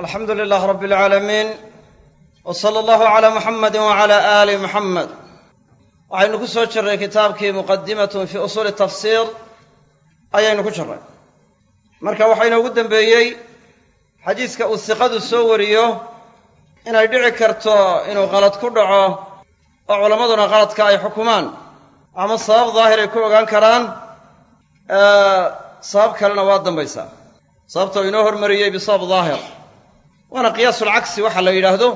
alxamdu lilaah rab اlcaalamiin w sala allahu calaa muxamadi wacala aali muxamed waxaynu ku soo jirray kitaabkii muqadimatun fii usuuli tafsiir. Ayaynu ku jirray. Marka waxaa inoogu dembeeyey xadiiska uu siqadu soo wariyo inay dhici karto inuu qalad ku dhaco oo culammaduna qaladka ay xukumaan ama sabab daahir ay ku ogaan karaan sabab kalena waa dambaysaa sababta uu inoo hormariyey bisabab daahir waana qiyaasulcagsi waxa la yidhaahdo.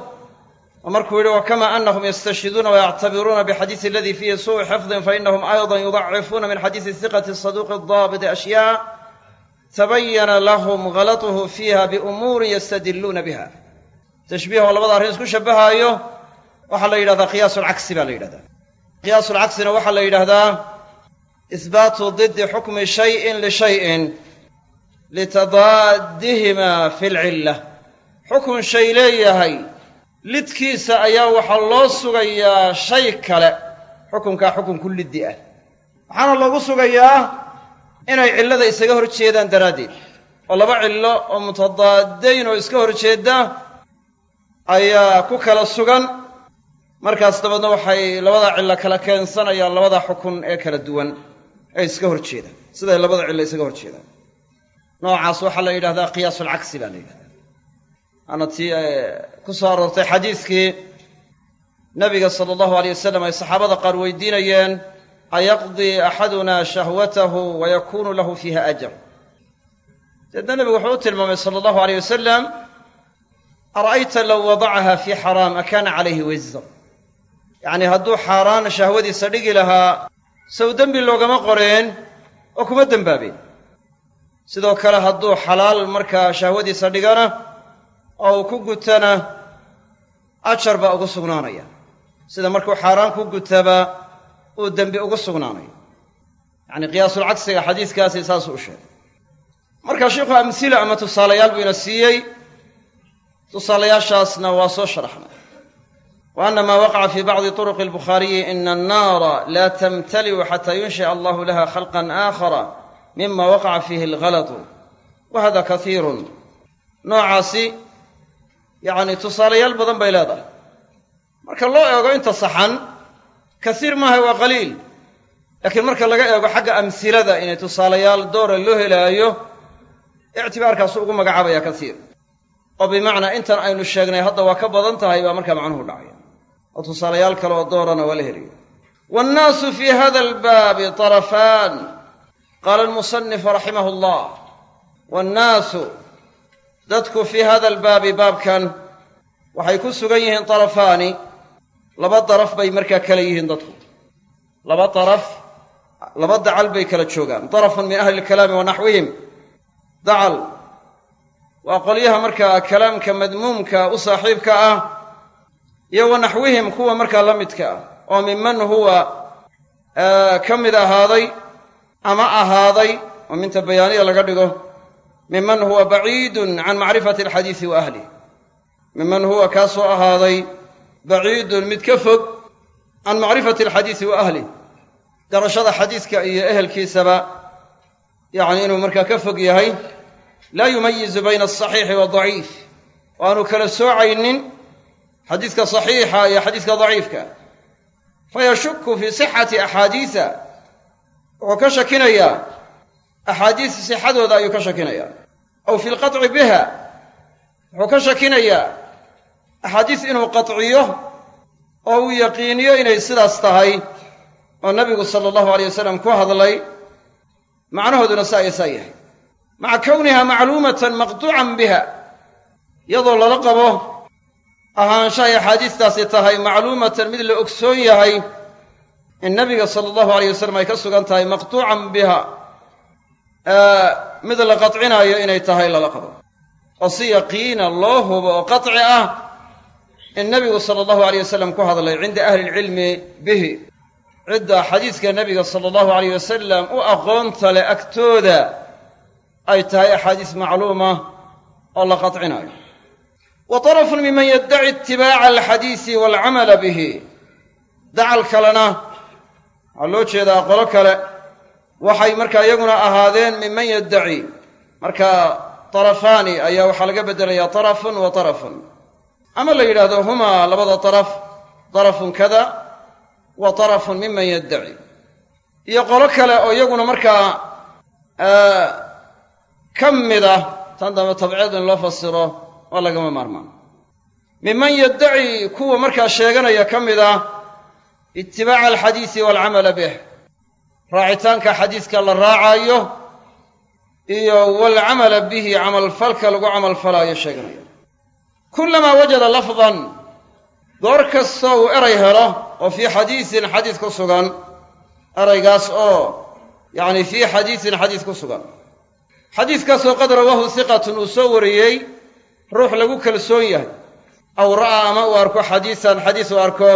Oo markuu yidhi wakama anahum yastashhiduuna wayactabiruuna bixadiisi aladii fiihi suuءu xifdin fainahum ayضa yudacifuuna min xadiisi hiqati saduuqi daabiti ashyaa tabayana lahum galatuhu fiiha biumuurin yastadiluuna biha. Tashbiih oo labada arrin isku shabbahaayo. Waxaa la yidhahdaa qiyaasulcagsi baa la yidhahdaa. Qiyaasulcagsina waxaa la yidhaahdaa ihbaatu didi xukmi shayin lishayin litadaadihima fi lcilla xukun shay leeyahay. Lidkiisa ayaa waxaa loo sugayaa shay kale. Xukunkaa xukun ku liddi ah. Waxaana loogu sugayaa inay cillada isaga hor jeedaan daraaddeed. Oo laba cillo oo mutadaadayn oo iska hor jeedda ayaa ku kala sugan. Markaas dabeedna waxay labada cillo kala keensanayaan labada xukun ee kala duwan ee iska hor siday labada cillo isaga hor jeedaan. Noocaas waxaa la yidhahdaa qiyaasulcagsi baa la yidhahdaa ana tii ku soo aroortay xadiiskii nabiga sala allahu aleyh wasalam ay saxaabada qaar weydiinayeen ayaqdii axaduna shahwatahu wa yakunu lahu fiiha ajar deedna nebigu wuxuu u tilmaamay sala allahu aleyh wasalam ara'ayta low wadacaha fii xaraam akaana calayhi wisr yacnii hadduu xaaraan shahwadiisa dhigi lahaa sow dembi loogama qoreen oo kuma dembaabeen sidoo kale hadduu xalaal markaa shahwadiisa dhigana oo uu ku gutana ajar baa ugu sugnaanaya. Sida markuu xaaraan ku gutaba uu dembi ugu sugnaanayo. Yacni qiyaasulcagsiga xadiiskaasi saasuu u sheegay. Marka sheikhu amhila ama tusaalayaal buu ina siiyey tusaalayaashaasna waa soo sharaxnay. Wa ana maa waqaca fii bacdi turuqi albukhaariyi ina annaara laa tamtali'u xataa yunshi'a allahu laha khalqan aakhara mima waqaca fiihi alghalatu wa hada kaiirun noocaasi yacni tusaalayaal badan bay leedahay. Marka loo eego inta saxan kasiir maaha waa qaliil. Laakiin marka laga eego xagga amhilada inay tusaalayaal doora loo helaayo ictibaarkaasu ugu magacaabaya kasiir. Oo bimacnaa intan aynu sheegnay hadda waa ka badan tahay baa markaa macnuhu dhacaya. Oo tusaalayaal kale oo doorana waa la helaya waannaasu fii hada albaabi tarafaan. Qaala almusanifu raximahu llah. Waannaasu dadku fii hada albaabi baabkan waxay ku sugan yihiin tarafaani laba daraf bay markaa kala yihiin dadku. Laba daraf laba dacal bay kala joogaan. Darafun min ahli ilkalaami wa naxwihim. Dacal waa qolyaha markaa kalaamka madmuumka u saaxiibka ah iyo wa naxwihim kuwa markaa la midka ah. Oo minman huwa ka mid ahaaday ama ahaaday oo minta bayaaniya laga dhigo miman huwa baciidun can macrifati alxadiisi wa ahlih miman huwa kaasoo ahaaday baciidun mid ka fog can macrifati alxadiisi wa ahlih garashada xadiiska iyo ehelkiisaba yacni inuu markaa ka fog yahay laa yumayizu bayna alsaxiixi waadaciif oo aanu kala soocaynin xadiiska saxiixa iyo xadiiska daciifka fayashuku fii sixati axaadiisa wuxuu ka shakinayaa axaadiis sixadooda ayuu ka shakinayaa aw fi lqaطci biha wuxuu ka shakinayaa axaadiis inuu qaطciyo oo uu yaqiiniyo inay sidaas tahay oo nabigu sala allahu aleyh wasalam ku hadlay macnahooduna saa iyo saa yahay maca kowniha macluumatan maqtuucan biha iyadoo lala qabo ahaanshahay axaadiistaasi tahay macluumatan mid la ogsoon yahay in nabiga sala allahu aleyh wasalam ay ka sugan tahay maqtuucan biha mid la qadcinaayo inay tahay lala qabo. Oo si yaqiina loo hubo oo qaطci ah in nebigu sala allahu aleyh wasalam ku hadlay cinda ahli ilcilmi bihi. Cidda xadiiska nebiga sala allahu aleyh wasalam u aqoonta leh agtooda ay tahay axaadiis macluuma oo la qadcinaayo. Wa tarafun miman yaddaci itibaaca alxadiisi waalcamala bihi. Dacal kalena waxaa loo jeedaa qolo kale waxay markaa iyaguna ahaadeen minman yaddaci. Marka tarafaani ayaa waxaa laga beddelayaa tarafun wa tarafun. Ama la yidhaahdo humaa labada taraf tarafun kada wa tarafun miman yaddaci. Iyo qolo kale oo iyaguna markaa ka mid ah tan dambe tabciid in loo fasiro waa lagama maarmaan. Miman yaddaci kuwa markaa sheeganaya ka mid ah itibaaca alxadiisi waalcamala bih raacitaanka xadiiska la raacaayo iyo waalcamala bihi camalfalka lagu camalfalaayo sheeganaya. Kullamaa wajada lafdan goor kastoo uu eray helo oo fii xadiisin xadiis ku sugan eraygaas oo yacni fii xadiisin xadiis ku sugan. Xadiiskaasoo qad rawaahu hiqatun uu soo wariyey ruux lagu kalsoon yahay. Aw ra'aa ama uu arko xadiisan xadiis uu arko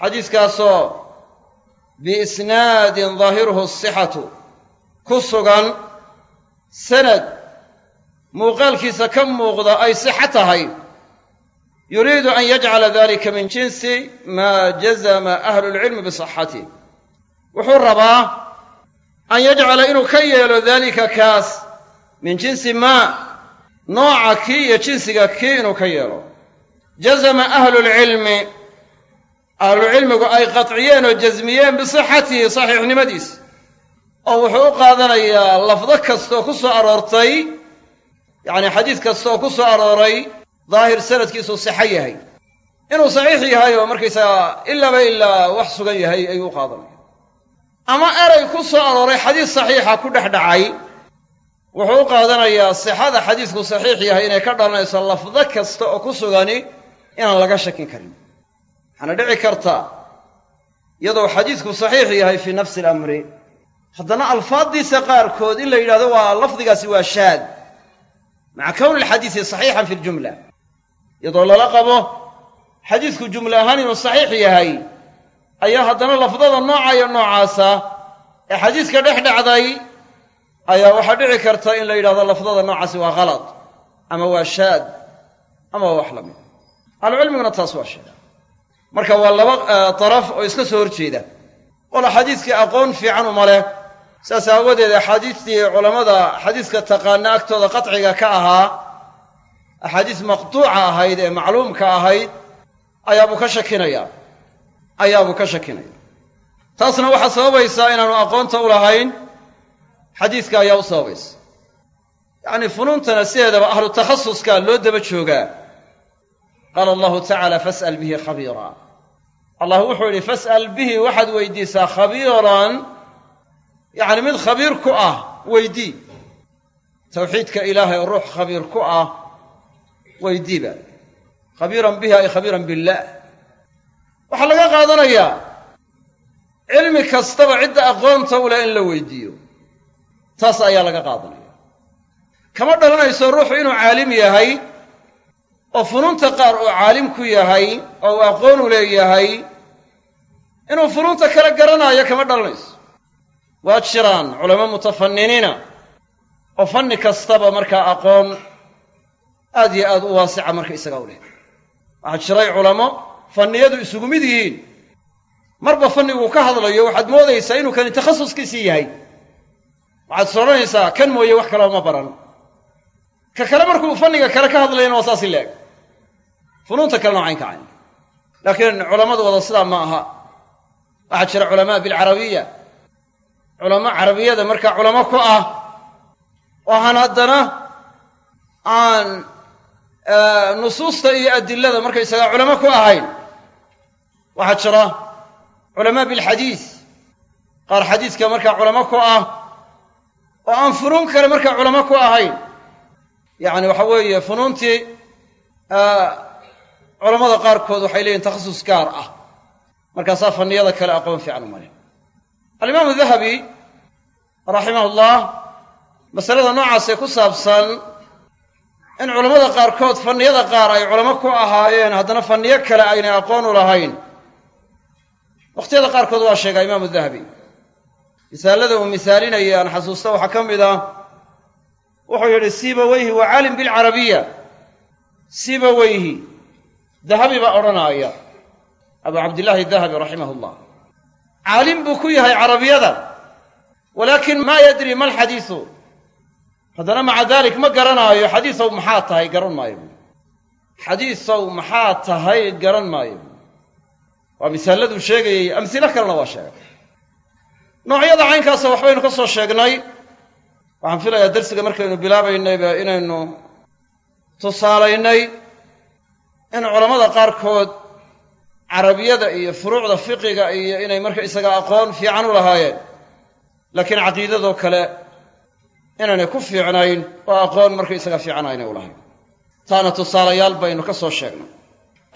xadiiskaasoo biisnaadin daahiruhu asixatu ku sugan sanad. Muuqaalkiisa ka muuqda ay sixo tahay. Yuriidu an yajcala dalika min jinsi maa jazama ahlulcilmi bisixatih wuxuu rabaa an yajcala inuu ka yeelo daalika kaas min jinsi maa nooca kii iyo jinsiga kii inuu ka yeelo. Jazama ahlulcilmi ahlucilmigu ay qatciyeen oo jasmiyeen bisixatihi saxiixnimadiis. oo wuxuu u qaadanayaa lafdo kastaoo ku soo aroortay yacni xadiis kastaoo ku soo arooray daahir sanadkiisuu sixo yahay. inuu saxiix yahay oo markaysaga ilaaba ilaa wax sugan yahay ayuu u qaadanaya ama eray ku soo arooray xadiis saxiixa ku dhex dhacay wuxuu u qaadanayaa sixada xadiisku saxiix yahay inay ka dhalanayso lafdo kasta oo ku sugani inaan laga shakin karin waxaana dhici karta iyadoo xadiisku saxiix yahay fii nafsi alamri haddana alfaaddiisa qaarkood in la yidhahdo waa lafdigaasi waa shaad maca kowni alxadiisi saxiixan fi ljumla iyadoo lala qabo xadiisku jumle ahaan inuu saxiix yahay ayaa haddana lafdada nooca iyo noocaasa ee xadiiska dhex dhacday ayaa waxaa dhici karta in la yidhahdo lafdada noocaasi waa khalad ama waa shaad ama waa wax la mid. Ahlucilmiguna taas waa sheega marka waa laba daraf oo iska soo horjeeda. Qola xadiiskii aqoon fiican uma leh. Saas aawadeed axaadiistii culammada xadiiska taqaana agtooda qatciga ka ahaa axaadiis maqtuuca ahayd ee macluumka ahayd ayaabuu ka shakinaya. Ayaabuu ka shakinaya. Taasna waxaa sababaysaa inaanu aqoonta u lahayn xadiiska ayaa u sababaysa. Yacnii funuuntana sideedaba ahlu takhasuska loo daba joogaa. Qaala allahu tacaala fas'al bihi khabiira allah wuxuu yidhi fas'al bihi waxaad weydiisaa khabiiran yacni mid khabiir ku ah weydii. Tawxiidka ilaahay oo ruux khabiir ku ah weydiiba khabiiran bihi ay khabiiran billaah waxaa laga qaadanayaa cilmi kastaba cidda aqoonta u leh in la weydiiyo. Taas ayaa laga qaadanaya. Kama dhalanayso ruuxu inuu caalim yahay oo funuunta qaar uu caalim ku yahay oo uu aqoon u leeyahay inuu funuunta kala garanaayo kama dhalanayso waa jiraan culamo mutafaniniina oo fanni kastaba markaa aqoon aad iyo aad u waasica marka isaga u leh. Waxaa jiray culamo fanniyadu isugu mid yihiin. Marba fannigu ka hadlayo waxaad moodaysaa inuu kani takhasuskiisii yahay. Waxaad is odhanaysaa kan mooye wax kaleba ma baran. Ka kale markuu fanniga kale ka hadlayana waa saasi leeg. Funuunta kalena waa caynka cayn. Laakiin culammadu wada sidaa ma aha waxaa jira culamaa bilcarabiya. Culamo carabiyada markaa culamo ku ah oo haddana aan nusuusta iyo adilada markaysagaa culamo ku ahayn. Waxaa jira culamaa bilxadiis. Qaar xadiiska markaa culamo ku ah oo aan funuun kale markaa culamo ku ahayn. Yacni waxa weeye funuuntii culamada qaarkood waxay leeyihiin takhasus gaar ah markaasaa fanniyada kale aqoon fiican u male alimaamu dahabi raximahullah masalada noocaasee ku saabsan in culammada qaarkood fanniyada qaar ay culamo ku ahaayeen haddana fanniyo kale aynay aqoon u lahayn. Wakhtiyada qaarkood waa sheegaa imaamu dahabi. Misaalada uu misaalinaya aan xasuusta waxaa ka mid ah wuxuu yidhi sibaweyhi waa caalim bilcarabiya. Sibaweyhi dahabi baa odhanaaya abu cabdillaahi dahabi raximah llah caalim buu ku yahay carabiyada walaakin maa yadri ma alxadiisu haddana maca daalik ma garanaayo xadiisow maxaa tahay garan maayo. Buui xadiisow maxaa tahay garan maayo. Waa misaaladuu sheegayey amsilo kalena waa sheegay. Noocyada caynkaasa waxbaynu ka soo sheegnay. Waxaan filayaa darsiga markaynu bilaabaynayba inaynu tusaalaynay in culammada qaarkood carabiyada iyo furuucda fiqiga iyo inay marka isaga aqoon fiican u lahaayeen. Laakiin caqiidadoo kale inaynay ku fiicnayn oo aqoon markaysaga fiican aynay u lahayn. Taana tusaalayaal baynu ka soo sheegnay.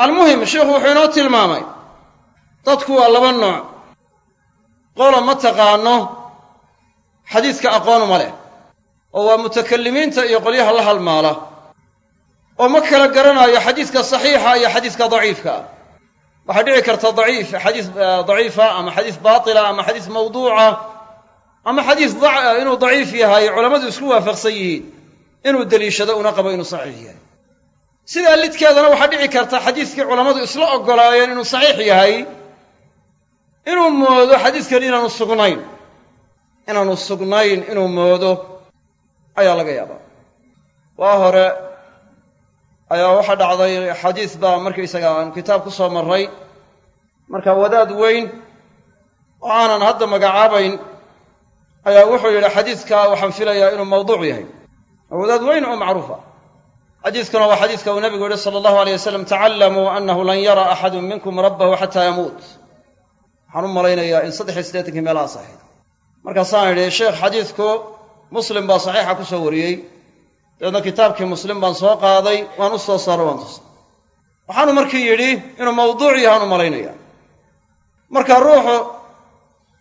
Almuhim sheikhu wuxuu inoo tilmaamay dadku waa laba nooc. Qola ma taqaano xadiiska aqoonuma leh oo waa mutakallimiinta iyo qolyaha la halmaala oo ma kala garanaayo xadiiska saxiixa iyo xadiiska daciifka ah waxaa dhici karta daciif xadiis daciifa ama xadiis baatila ama xadiis mawduuca ama xadiis inuu daciif yahay culammadu isku waafaqsan yihiin. Inuu deliishado una qabo inuu saxiix yahay. Sidaa lidkeedana waxaa dhici karta xadiiskii culammadu isla oggolaayeen inuu saxiix yahay inuu moodo xadiiskan inaanu sugnayn. Inaanu sugnayn inuu moodo ayaa laga yaabaa. Waa hore ayaa waxaa dhacday xadiis baa markaysaga aan kitaab ku soo marray. Marka wadaad weyn oo aanan hadda magacaabayn ayaa wuxuu yidhi xadiiskaa waxaan filayaa inuu mawduuc yahay. Wadaad weyn oo macruuf ah xadiiskuna waa xadiiska uu nabigu yihi sala allahu alay wasalam tacallamuu annahu lan yara axadun minkum rabbahu xataa yamuut. Waxaan u malaynayaa in saddex iyo siddeetankii meelahaas ahayd. Markaasaan idhi sheekh xadiisku muslim baa saxiixa ku soo wariyey dabeedna kitaabkii muslim baan soo qaaday waan u soo saaro waan tusay waxaanu markii yidhi inuu mawduuc yahaan u malaynaya marka ruuxu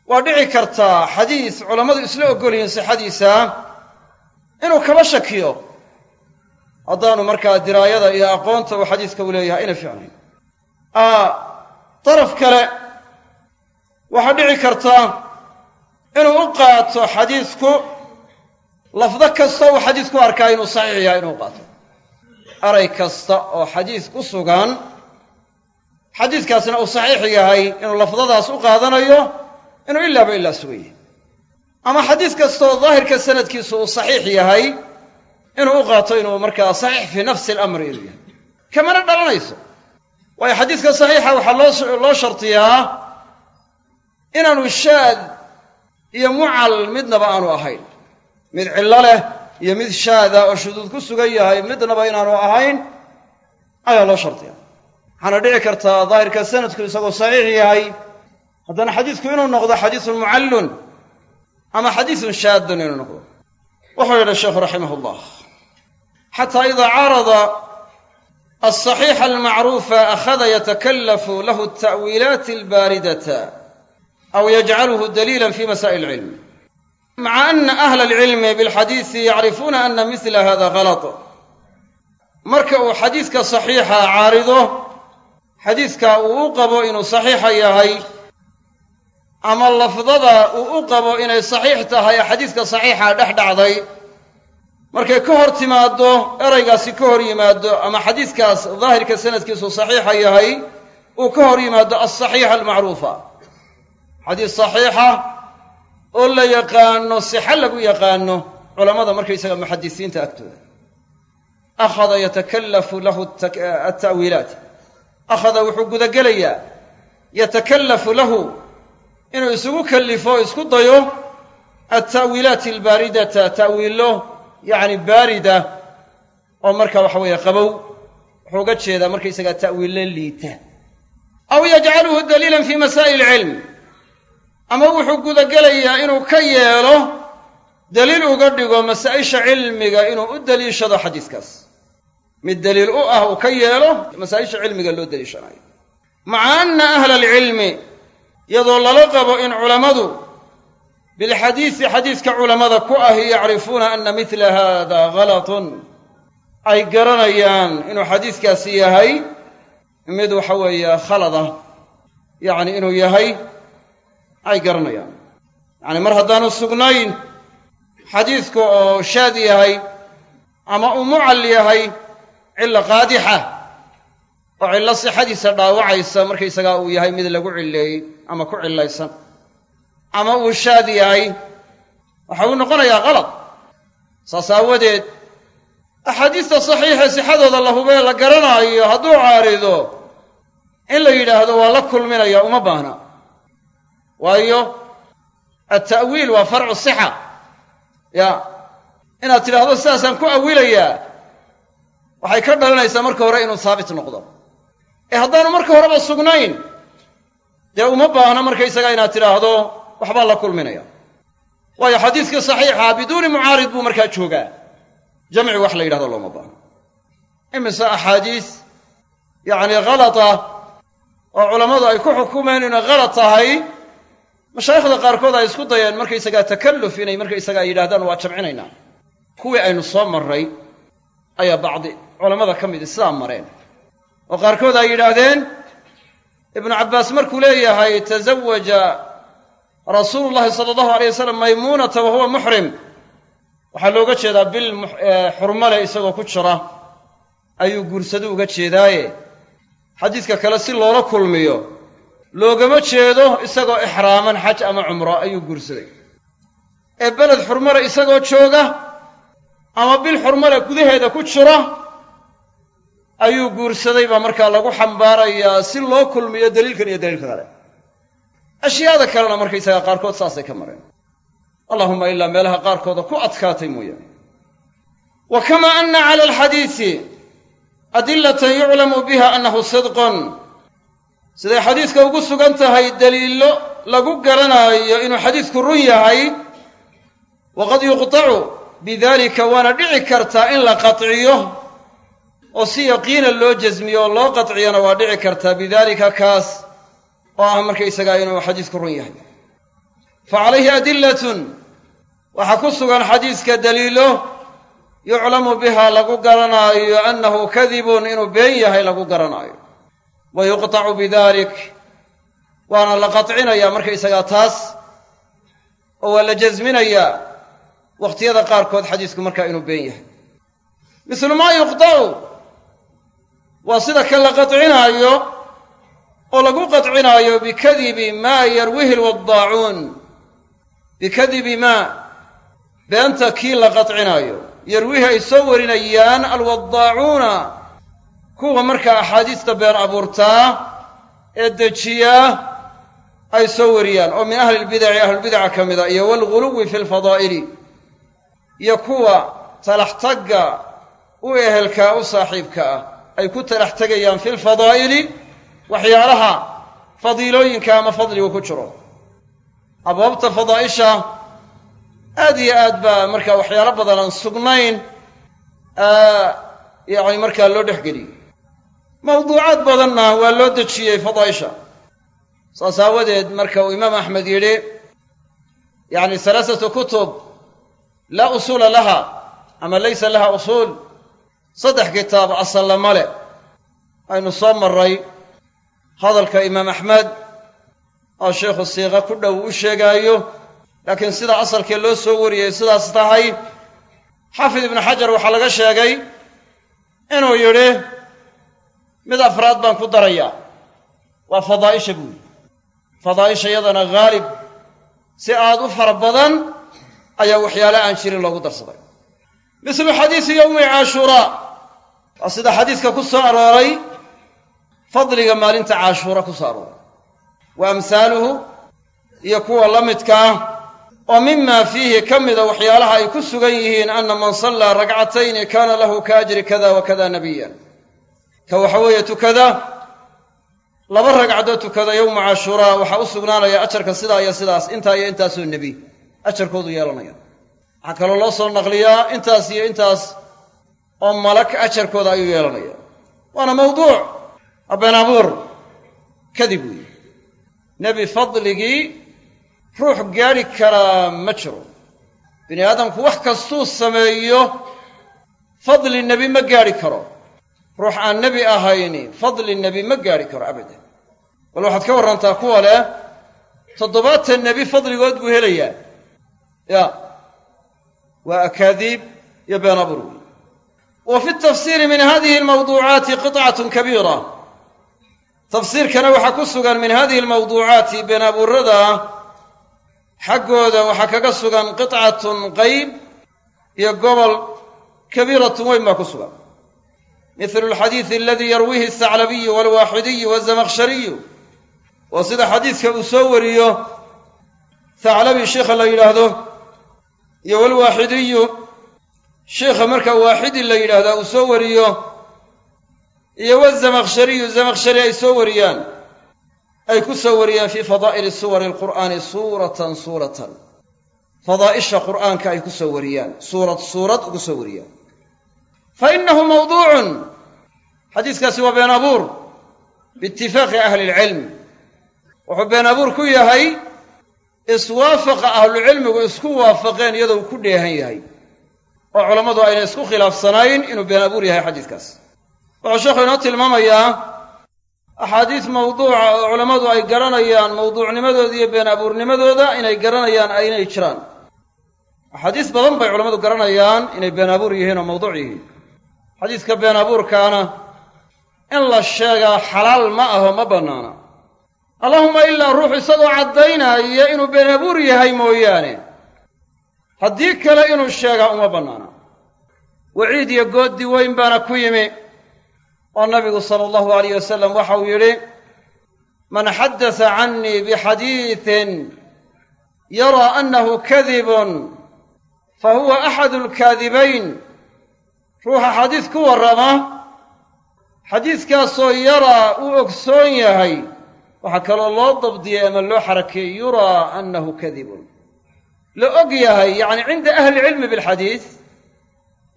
waa dhici kartaa xadiis culammadu isla ogolyihiin sixadiisa inuu kaba shakiyo. Haddaanu markaa diraayada iyo aqoonta uu xadiiska u leeyahay ayna fiicnayn. Daraf kale waxaa dhici karta inuu u qaato xadiisku lafdo kasta uu xadiis ku arkaa inuu saxiix yahay inuu qaato. Eray kasta oo xadiis ku sugan xadiiskaasna uu saxiix yahay inuu lafdadaas u qaadanayo inuu ilaaba ilaa sugan yahay. Ama xadiis kastaoo daahirka sanadkiisu uu saxiix yahay inuu u qaato inuu markaa saxiix fii nafsi alamri inuu yahay. Kamana dhalanayso? Waayo xadiiska saxiixa waxaa loo loo shartiyaa inaanu shaad iyo mucal midnaba aanu ahayn mid cillo leh iyo mid shaada oo shuduud ku sugan yahay midnaba inaanu ahayn ayaa loo shardiya waxaana dhici kartaa daahirka sanadku isagoo saxiix yahay. Haddana xadiisku inuu noqdo xadiisun mucallun ama xadiisun shaadun inuu noqdo. Wuxuu yidhi sheekhu raximah llah xataa idaa caarada alصaxiixa almacruufa akhada yatakallafu lahu ata'wiilaati albaaridata aw yajcaluhu daliila fi masaa'il cilm maca ana ahla alcilmi bilxadiisi yacrifuuna ana mila hada galط marka uu xadiiska saxiixa caarido xadiiska uu u qabo inuu saxiixa yahay ama lafdada uu u qabo inay saxiix tahay xadiiska saxiixa dhex dhacday markay ka hor timaaddo eraygaasi ka hor yimaado ama xadiiskaas daahirka sanadkiisu saxiixa yahay uu ka hor yimaado alsaxiixa almacruufa xadiis saxiixa oo la yaqaano sixa lagu yaqaano culammada markaysaga muxadisiinta agtooda. Akhada yatakallafu lahu alta'wiilaat akhada wuxuu gudagelayaa yatakallafu lahu inuu isugu kallifo isku dayo alta'wiilaati albaaridata ta'wiillo yacni baarida oo marka waxa weeye qabow wuxuu uga jeedaa markaysaga ta'wiillo liita. Aw yajcaluhu daliilan fi masaa'il cilm ama wuxuu gudagelayaa inuu ka yeelo daliil uga dhigo masaa'isha cilmiga inuu u deliishado xadiiskaas. Mid daliil u ah uu ka yeelo masaa'isha cilmiga loo deliishanayo maca anna ahla alcilmi iyadoo lala qabo in culammadu bilxadiisi xadiiska culammada ku ahi yacrifuuna ana midla hada galatun ay garanayaan inuu xadiiskaasi yahay mid waxa weeye khalada yacni inuu yahay ay garanayaan. Yacni mar haddaanu sugnayn xadiisku oo shaad yahay ama uu mucal yahay cilla qaadixa oo cillo sixadiisa dhaawacaysa markaysagaa uu yahay mid lagu cilleeyey ama ku cillaysan. Ama uu shaad yahay waxa uu noqonayaa qalad saas aawadeed axaadiista saxiixa sixadooda la hubee la garanaayo hadduu caarido in la yidhaahdo waa la kulminaya uma baahna waayo alta'wiil waa farcu sixa. Ya inaad tidhaahdo sidaasaan ku awilayaa waxay ka dhalanaysaa marka hore inuu saabit noqdo. Ee haddaanu marka horeba sugnayn dee uma baahno markaysaga inaad tidhaahdo waxbaa la kulminaya. Waayo xadiiskii saxiixa biduuni mucaarid buu markaa joogaa. Jamci wax la yidhahdo looma baahno imise axaadiis yacni khalata oo culammadu ay ku xukumeen inay khalad tahay mashaayikhda qaarkood ay isku dayeen markaysagaa takalluf inay markaysagaa yidhahdaan waa jamcinaynaa kuwii aynu soo marray ayaa bacdi culammada ka midi sidaa mareen. Oo qaarkood ay yidhaahdeen ibnu cabbaas markuu leeyahay tazawaja rasuulu llahi sala allahu alay wasalam maymuunata wa huwa muxrim waxaa looga jeedaa bil xurmale isagoo ku jira. Ayuu guursado uga jeedaaye. Xadiiska kale si loola kulmiyo loogama jeedo isagoo ixraaman xaj ama cumro ayuu guursaday. Ee beled xurmale isagoo jooga ama bil xurmale gudaheeda ku jira ayuu guursaday baa markaa lagu xambaarayaa si loo kulmiyo daliilkan iyo daliilka kale. Ashyaada kalena markaysaga qaarkood saasay ka mareen. Allahuma ilaa meelaha qaarkooda ku adkaatay mooyaane. Wa kama ana cala alxadiisi adilatan yuclamu biha annahu sidqun siday xadiiska ugu sugan tahay daliillo lagu garanaayo inuu xadiisku run yahay waqad yuqtacu bidalika waana dhici kartaa in la qatciyo oo si yaqiina loo jasmiyo oo loo qatciyana waa dhici kartaa bidalika kaas oo ah markaysagaa inuu xadiisku run yahay. Fa calayhi adillatun waxaa ku sugan xadiiska daliilo yuclamu biha lagu garanaayo annahu kadibun inuu been yahay lagu garanaayo wa yuqtacu bidalik waana la qatcinayaa markaysagaa taas oo waa la jasminayaa wakhtiyada qaarkood xadiisku markaa inuu been yahay mislu maa yuqtacu waa sida ka la qatcinaayo oo lagu qatcinaayo bikadibi maa yarwihi lwaddaacuun bikadibi maa beenta kii la qatcinaayo yarwihi ay soo warinayaan alwaddaacuuna kuwa markaa axaadiista been abuurtaa ee dejiyaa ay soo wariyaan oo min ahli lbidaci ahlulbidaca ka mida iyo waalghuluwi fi lfadaa'ili iyo kuwa talax tagga u ehelkaa u saaxiibka ah ay ku talax tegayaan fi lfadaa'ili waxyaalaha fadiilooyinka ama fadligu ku jiro. Abwaabta fadaa'isha aad iyo aad baa markaa waxyaalo badan aan sugnayn yacni markaa loo dhex geliyey mawduucaad badanna waa loo dejiyey fadaa'isha saas aawadeed marka uu imaam axmed yidhi yacni halaasatu kutub laa usuula laha ama laysa laha usuul saddex kitaab asallama le aynu soo marray hadalka imaam axmed oo sheikhu siiqa ku dhow u sheegaayo laakiin sida asalkee loo soo wariyey sidaas tahay xaafid ibnu xajar waxaa laga sheegay inuu yidhi mid afraad baan ku darayaa waa fadaa'isha buuli fadaa'isha yadana haalib si aad u fara badan ayaa waxyaale aan jirin loogu darsaday. Mislu xadiisi yowmi caashuuraa waa sida xadiiska ku soo arooray. Fadliga maalinta caashuura ku soo arooray. Wa amhaaluhu iyo kuwa la midka ah. Oo mima fiihi ka mida waxyaalaha ay ku sugan yihiin ana man sallaa ragcatayni kaana lahu ka ajri kada wa kada nabiyan ka waxa weeye tukada laba ragcadood tukada yowma cashuuraa waxaa u sugnaanaya ajarka sidaa iyo sidaas intaa iyo intaasoo nebi ajarkoodu yeelanaya. Waxaa kaloo loo soo naqliyaa intaas iyo intaas oo malak ajarkooda ayuu yeelanaya. Waana mawduuc waa been abuur kadib weeye. Nebi fadligii ruux gaadhi karaa ma jiro. Bini aadamku wax kastuu sameeyo fadli nebi ma gaadhi karo ruux aan nebi ahayni fadli nebi ma gaadhi karo abadan. Bal waxaad ka warrantaa kuwa leh toddobaatan nebi fadligood buu helayaa. Ya waa akaadiib iyo been abuur wey wa fi tafsiiri min hadihi almawduucaati qitcatun kabiira. Tafsiirkana waxaa ku sugan min hadihi almawduucaati been abuurada xaggooda waxaa kaga sugan qitcatun qayb iyo gobol kabiiratun weyn baa ku sugan mithlu alxadiidi aladii yarwiihi asaclabiyu waalwaaxidiyu waazamakhshariyu waa sida xadiidka uu soo wariyo thaclabi sheikha la yidhaahdo iyo walwaaxidiyu sheikha marka waaxidi la yidhaahdaa uu soo wariyo iyo wazamakhshariyu zamakhshari ay soo wariyaan ay ku soo wariyaan fii fadaa'ili suwari alqur'aani suuratan suuratan fadaa'isha qur'aanka ay ku wariyaan suurad suurad ugu soo wariyaan fa innahu mawduucun xadiiskaasi waa been abuur biitifaaqi ahli ilcilm wuxuu been abuur ku yahay iswaafaqa ahlucilmigu isku waafaqeen iyadoo uu ku dheehan yahay oo culammadu ayna isku khilaafsanayn inuu been abuur yahay xadiiskaas wuxuu sheekhu inoo tilmaamayaa axaadiis mawduuca oo culammadu ay garanayaan mawduucnimadooda iyo been abuurnimadooda inay garanayaan aynay jiraan axaadiis badan bay culammadu garanayaan inay been abuur yihiin oo mawduuc yihiin xadiiska been abuurkaana in la sheegaa xalaal ma aho ma bannaana. Allahuma ilaa ruux isagoo caddaynaya inuu been abuur yahay mooyaane. Haddii kale inuu sheegaa uma bannaana. Waciid iyo gooddi weyn baana ku yimi. Oo nabigu sala allahu alayh wasalam waxa uu yidhi man xaddasa cannii bixadiidin yaraa annahu kadibun fa huwa axadu alkaadibayn ruuxa xadiis ku warrama xadiiskaasoo yaraa uu ogsoon yahay waxaa kaloo loo dabdiyey ama loo xarakeeyey yuraa annahu kadibun. La og yahay yacni cinda ahli cilmi bilxadiis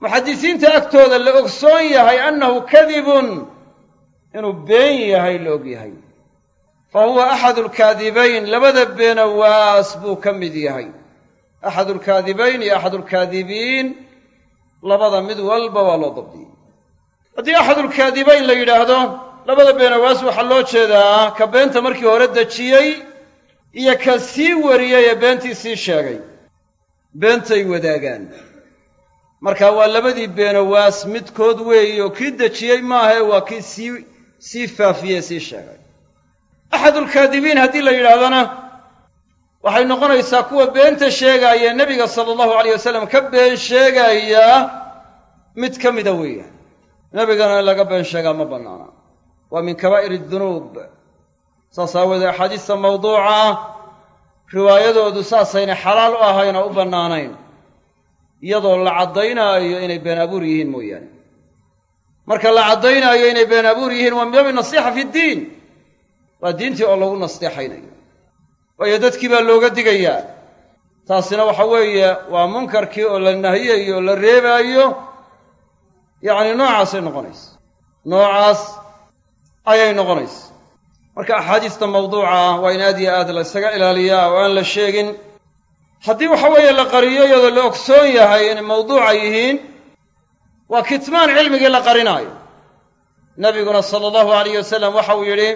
muxadisiinta agtooda la ogsoon yahay annahu kadibun inuu been yahay la og yahay. Fa huwa axadu alkaadibayn labada beenawaas buu ka mid yahay. Axadu alkaadibayn iyo axadu alkaadibiin labada mid walba waa loo dabdiyey. Haddii axadulkaadibayn la yidhaahdo labada beenawaas waxaa loo jeedaa ka beenta markii hore dejiyey iyo ka sii wariyey ee beentii sii sheegay. Beentay wadaagaan. Marka waa labadii beenawaas midkood weeyi oo kii dejiyey maahae waa kii sii sii faafiyey sii sheegay. Axadulkaadibiin haddii la yidhaahdona waxay noqonaysaa kuwa beenta sheegaaya nebiga sala allahu alayh wasalam ka been sheegaya mid ka mida weeyaan. Nebigana in laga been sheegaa ma bannaana. Waa min kabaa'ir dunuub saas aawoodee axaadiista mawduuca riwaayadoodu saasayna xalaal u ahayn oo u bannaanayn. Iyadoo la caddaynaayo inay been abuur yihiin mooyaane. Marka la caddaynaayo inay been abuur yihiin waa min nasiixa fi ddiin. Waa diintii oo lagu nasteexaynayo waayo dadkii baa looga digayaa taasina waxa weeye waa munkarkii oo la nahiyayo oo la reebaayo. Yacni noocaasay noqonaysa noocaas ayay noqonaysa marka axaadiista mawduuca ah waa in aad iyo aad la ysaga ilaaliyaa oo aan la sheegin. Haddii waxa weeye la qariyo iyadoo la ogsoon yahay inay mawduuca yihiin waa kitmaan cilmigii la qarinaayo. Nabiguna sala allahu alayh wasalam waxa uu yidhi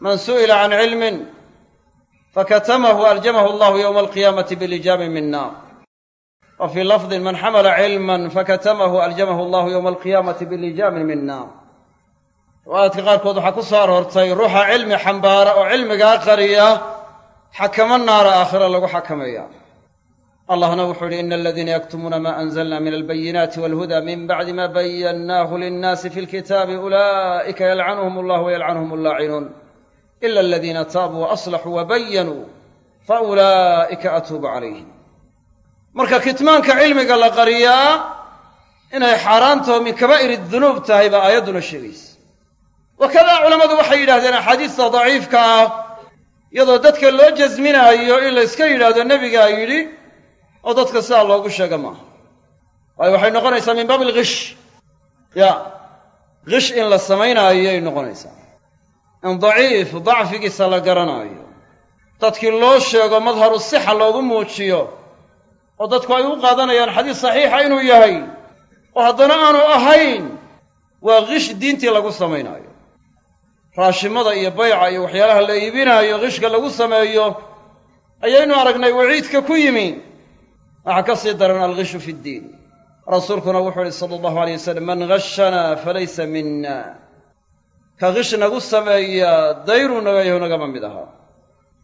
man su'ila can cilmin fakatamahu aljamahu allahu yowma alqiyaamati bilijaamin min naar wa fii lafdin man xamala cilman fakatamahu aljamahu allahu yowma alqiyaamati bilijaamin min naar riwaayaadka qaarkood waxaa ku soo aroortay ruuxa cilmi xambaara oo cilmigaa qariya xakamo naara aakhira lagu xakameeya allahna wuxuu yidhi ina aladiina yaktumuuna ma anzalna min albayinaati walhuda min bacdi ma bayannaahu linnaasi fi lkitaabi ulaa'ika yalcanuhum allah wayalcanuhum allaacinuun ila aladiina taabuu waaslaxuu wabayanuu fa ulaa'ika atuubu calayhim marka kitmaanka cilmiga la qariyaa inay xaaraantaho min kabaa'ir dunuub tahay baa aayadduna sheegaysa wakadaa culammadu waxay yidhahdeen axaadiista daciifka ah iyadoo dadka loo jasminaayo in la yska yidhaahdo nebigaa yidhi oo dadka sidaa loogu sheega maaha waayo waxay noqonaysaa min baabi alghish ya ghish in la samaynaayoay noqonaysaa in daciif dacfigiisa la garanaayo. Dadkii loo sheego madharu sixa loogu muujiyo oo dadku ay u qaadanayaan xadiis saxiixa inuu yahay oo haddana aanu ahayn waa ghish diintii lagu samaynaayo. Raashimada iyo bayca iyo waxyaalaha la iibinaayo qishka lagu sameeyo ayaynu aragnay waciidka ku yimi. Waxaa ka sii daran alghishu fi ddiin. Rasuulkuna wuxuu ihi sala allahu alay wasalam man ghashanaa falaysa mina ka gish nagu sameeya dayruu nagayaho nagama mid ahaa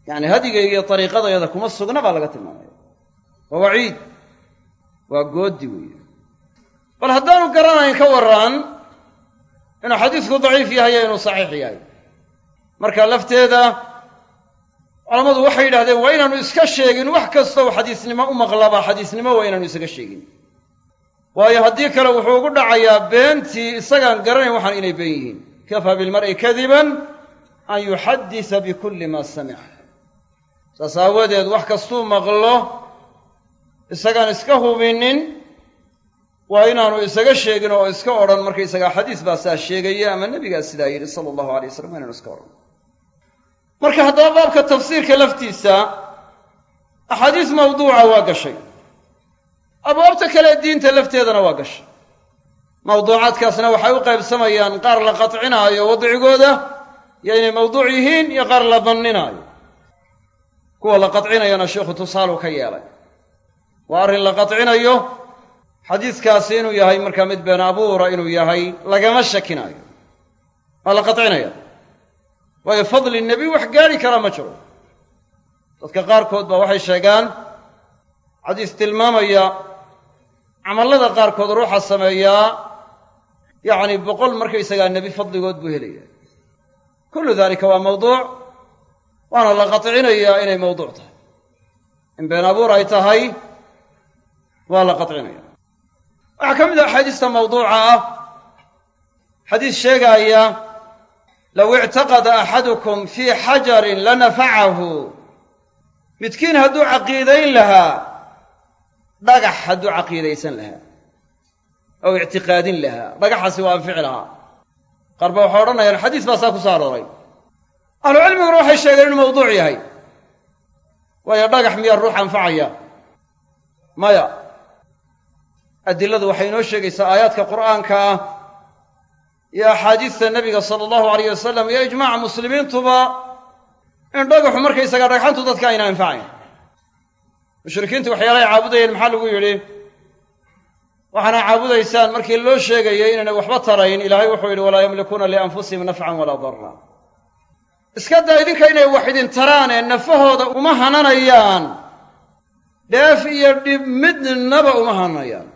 yacni hadigayga iyo dariiqadayada kuma sugna baa laga tilmaamaya. Waa waciid. Waa goodi weeye. Bal haddaanu garanayn ka warran inuu xadiisku daciif yahay iyo inuu saxiix yahay. Marka lafteeda culammadu waxay yidhahdeen waa inaanu iska sheegin wax kastoo xadiisnimo u maqlaba xadiisnimo waa inaanu isaga sheegin. Waayo haddii kale wuxuu ugu dhacayaa beentii isagaan garanayn waxaan inay been yihiin kafaa bilmar'i kadiban an yuxaddisa bikulli maa samica. Saas aawadeed wax kastuu maqlo isagaan iska hubinin waa inaanu isaga sheegin oo iska odhan markaysagaa xadiis baa saa sheegaya ama nebigaa sidaa yidhi sala allahu alay waslam waa inaanu iska odhan. Marka haddaba baabka tafsiirka laftiisa axaadiis mawduuca waa gashay. Abwaabta kale diinta lafteedana waa gashay mawduucaadkaasna waxay u qaybsamayaan qaar la qatcinaayo wadcigooda iyo inay mawduuc yihiin iyo qaar la banninaayo kuwa la qatcinayana sheikhu tusaalu ka yeelay. Waa arrin la qatcinayo xadiiskaasi inuu yahay markaa mid been abuura inuu yahay lagama shakinaayo waa la qatcinaya. Waayo fadli nebi wax gaadhi karaa ma jiro. Dadka qaarkood baa waxay sheegaan xadiis tilmaamaya camallada qaarkood ruuxa sameeyaa yacni boqol markaysagaa nebi fadligood buu helaya. Kullu daalika waa mawduuc waana la qatcinayaa inay mawduuc tahay. In been abuur ay tahay waa la qatcinaya waxaa ka mid ah axaadiista mawduuca ah. Xadiis sheegaaya low ictaqada axadukum fii xajarin lanafacahu midkiin hadduu caqiidayn lahaa dhagax hadduu caqiidaysan lahaa ow ictiqaadin lahaa. Dhagaxaasi waa anfici lahaa qaar ba waxay odhanayaan xadiis baa saa ku soo arooray. Ahlucilmiguna waxay sheegeen inuu mawduuc yahay. Waayo dhagax miyaa ruux anfacaya? Maya adiladu waxay inoo sheegaysaa aayaadka qur'aanka ah iyo axaadiista nebiga sala allahu alayh wasalam iyo ijmaaca muslimiintuba in dhagaxu markaysagaa dhagxantu dadka ayna anfacayn mushrikiintu waxyaalahay caabudayeen maxaa lagu yidhi waxaana caabudaysaan markii loo sheegayay inaynay waxba tarayn ilaahay wuxuu yidhi walaa yamlikuuna lianfusihim nafcan walaa darra. Iska daa idinka inay wax idin taraanee nafahooda uma hananayaan. Dheef iyo dhib midnaba uma hananayaan.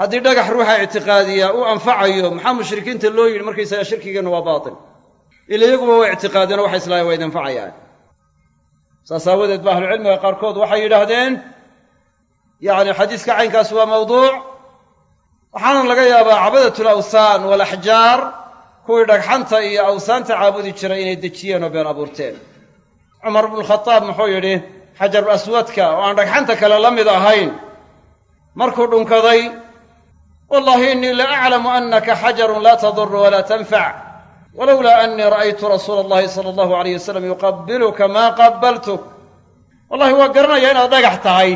Haddii dhagax ruuxa ictiqaadiya uu anfacayo maxaa mushrikiinta loo yidhi markaysagaa shirkigeennu waa baatil? Ila iyaguba waa ictiqaadeen oo waxay waa idin anfacayaan. Saas aawadeed ba ahlucilmiga qaarkood waxay yidhaahdeen yacni xadiiska caynkaas waa mawduuc waxaana laga yaabaa cabadatul awsaan waalaxjaar kuwii dhagxanta iyo awsaanta caabudi jiray inay dejiyeen oo been abuurteen. Cumar bnukhadaab muxuu yidhi xajaru aswadka oo aan dhagxanta kale la mid ahayn markuu dhunkaday wallahi innii la aclamu annaka xajarun laa taduru walaa tanfac walowlaa annii ra'aytu rasuula allahi sala allahu alayh wasalam yuqabbiluka maa qabbaltuk. Wallahi waa garanayaa inaad dhagax tahay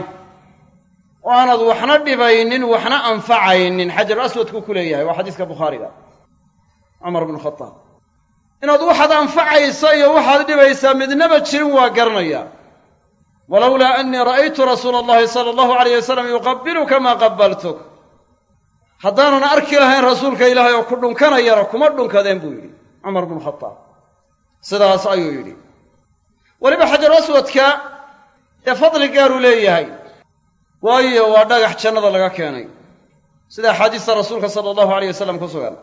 oo aanad waxna dhibaynin waxna anfacaynin. Xajaru aswadku ku leeyahay waa xadiiska bukhaariga. Cumar bnu khadaab inaad waxaad anfacaysa iyo waxaad dhibaysaa midnaba jirin waa garanaya. Walowlaa annii ra'aytu rasuula allahi sala allahu alayh wasalam yuqabbiluka maa qabbaltuk. Haddaanan arki lahayn rasuulka ilaahay oo ku dhunkanayana kuma dhunkadeen buu yidhi cumar bnu khadaab sidaas ayuu yidhi. Weliba xajaru aswadka ee fadli gaaruu leeyahay waayo waa dhagax jannada laga keenay. Sida axaadiista rasuulka sala allahu alayh wasalam ku sugan.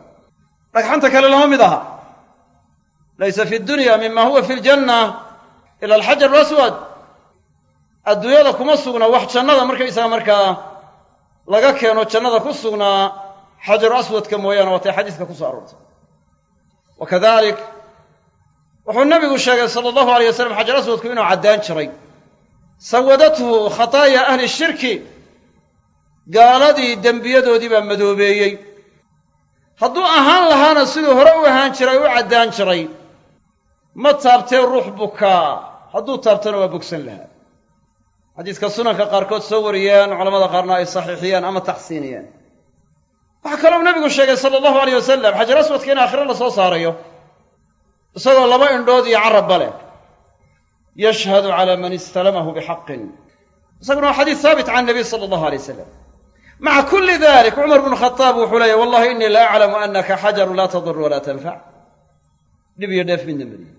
Dhagxanta kale lama mid aha. Laysa fi dunya mima huwa fi ljanna ila alxajar aswad adduunyada kuma sugna wax jannada markaysaga markaa laga keeno jannada ku sugnaa xajaru aswadka mooyaane waatay xadiiska ku soo aroortay. Wa kadalik wuxuu nabigu sheegay sala allahu alayh wasalam xajar aswadku inuu caddaan jiray sawadathu khataaya ahli shirki gaaladii dembiyadoodii baa madoobeeyey. Hadduu ahaan lahaana siduu hore u ahaan jiray u caddaan jiray ma taabtee ruux bukaa hadduu taabtana waa bogsan lahaa. Xadiiska sunanka qaarkood soo wariyeen culamada qaarna ay saxiixiyeen ama taxsiiniyeen. Waxaa kaloo nabigu sheegay sala allahu alayh wasalam xajar aswadka in aakhiro la soo saarayo isagoo laba indhood iyo carabba leh yashhadu calaa man istalamahu bixaqin isaguna waa xadiis haabit can nabiy sala allahu alay wasalam maca kulli dalik cumar bnu khadaab wuxuu leeyay wallahi innii la aclamu annaka xajarun laa tadur walaa tanfac dhib iyo dheef midna madiye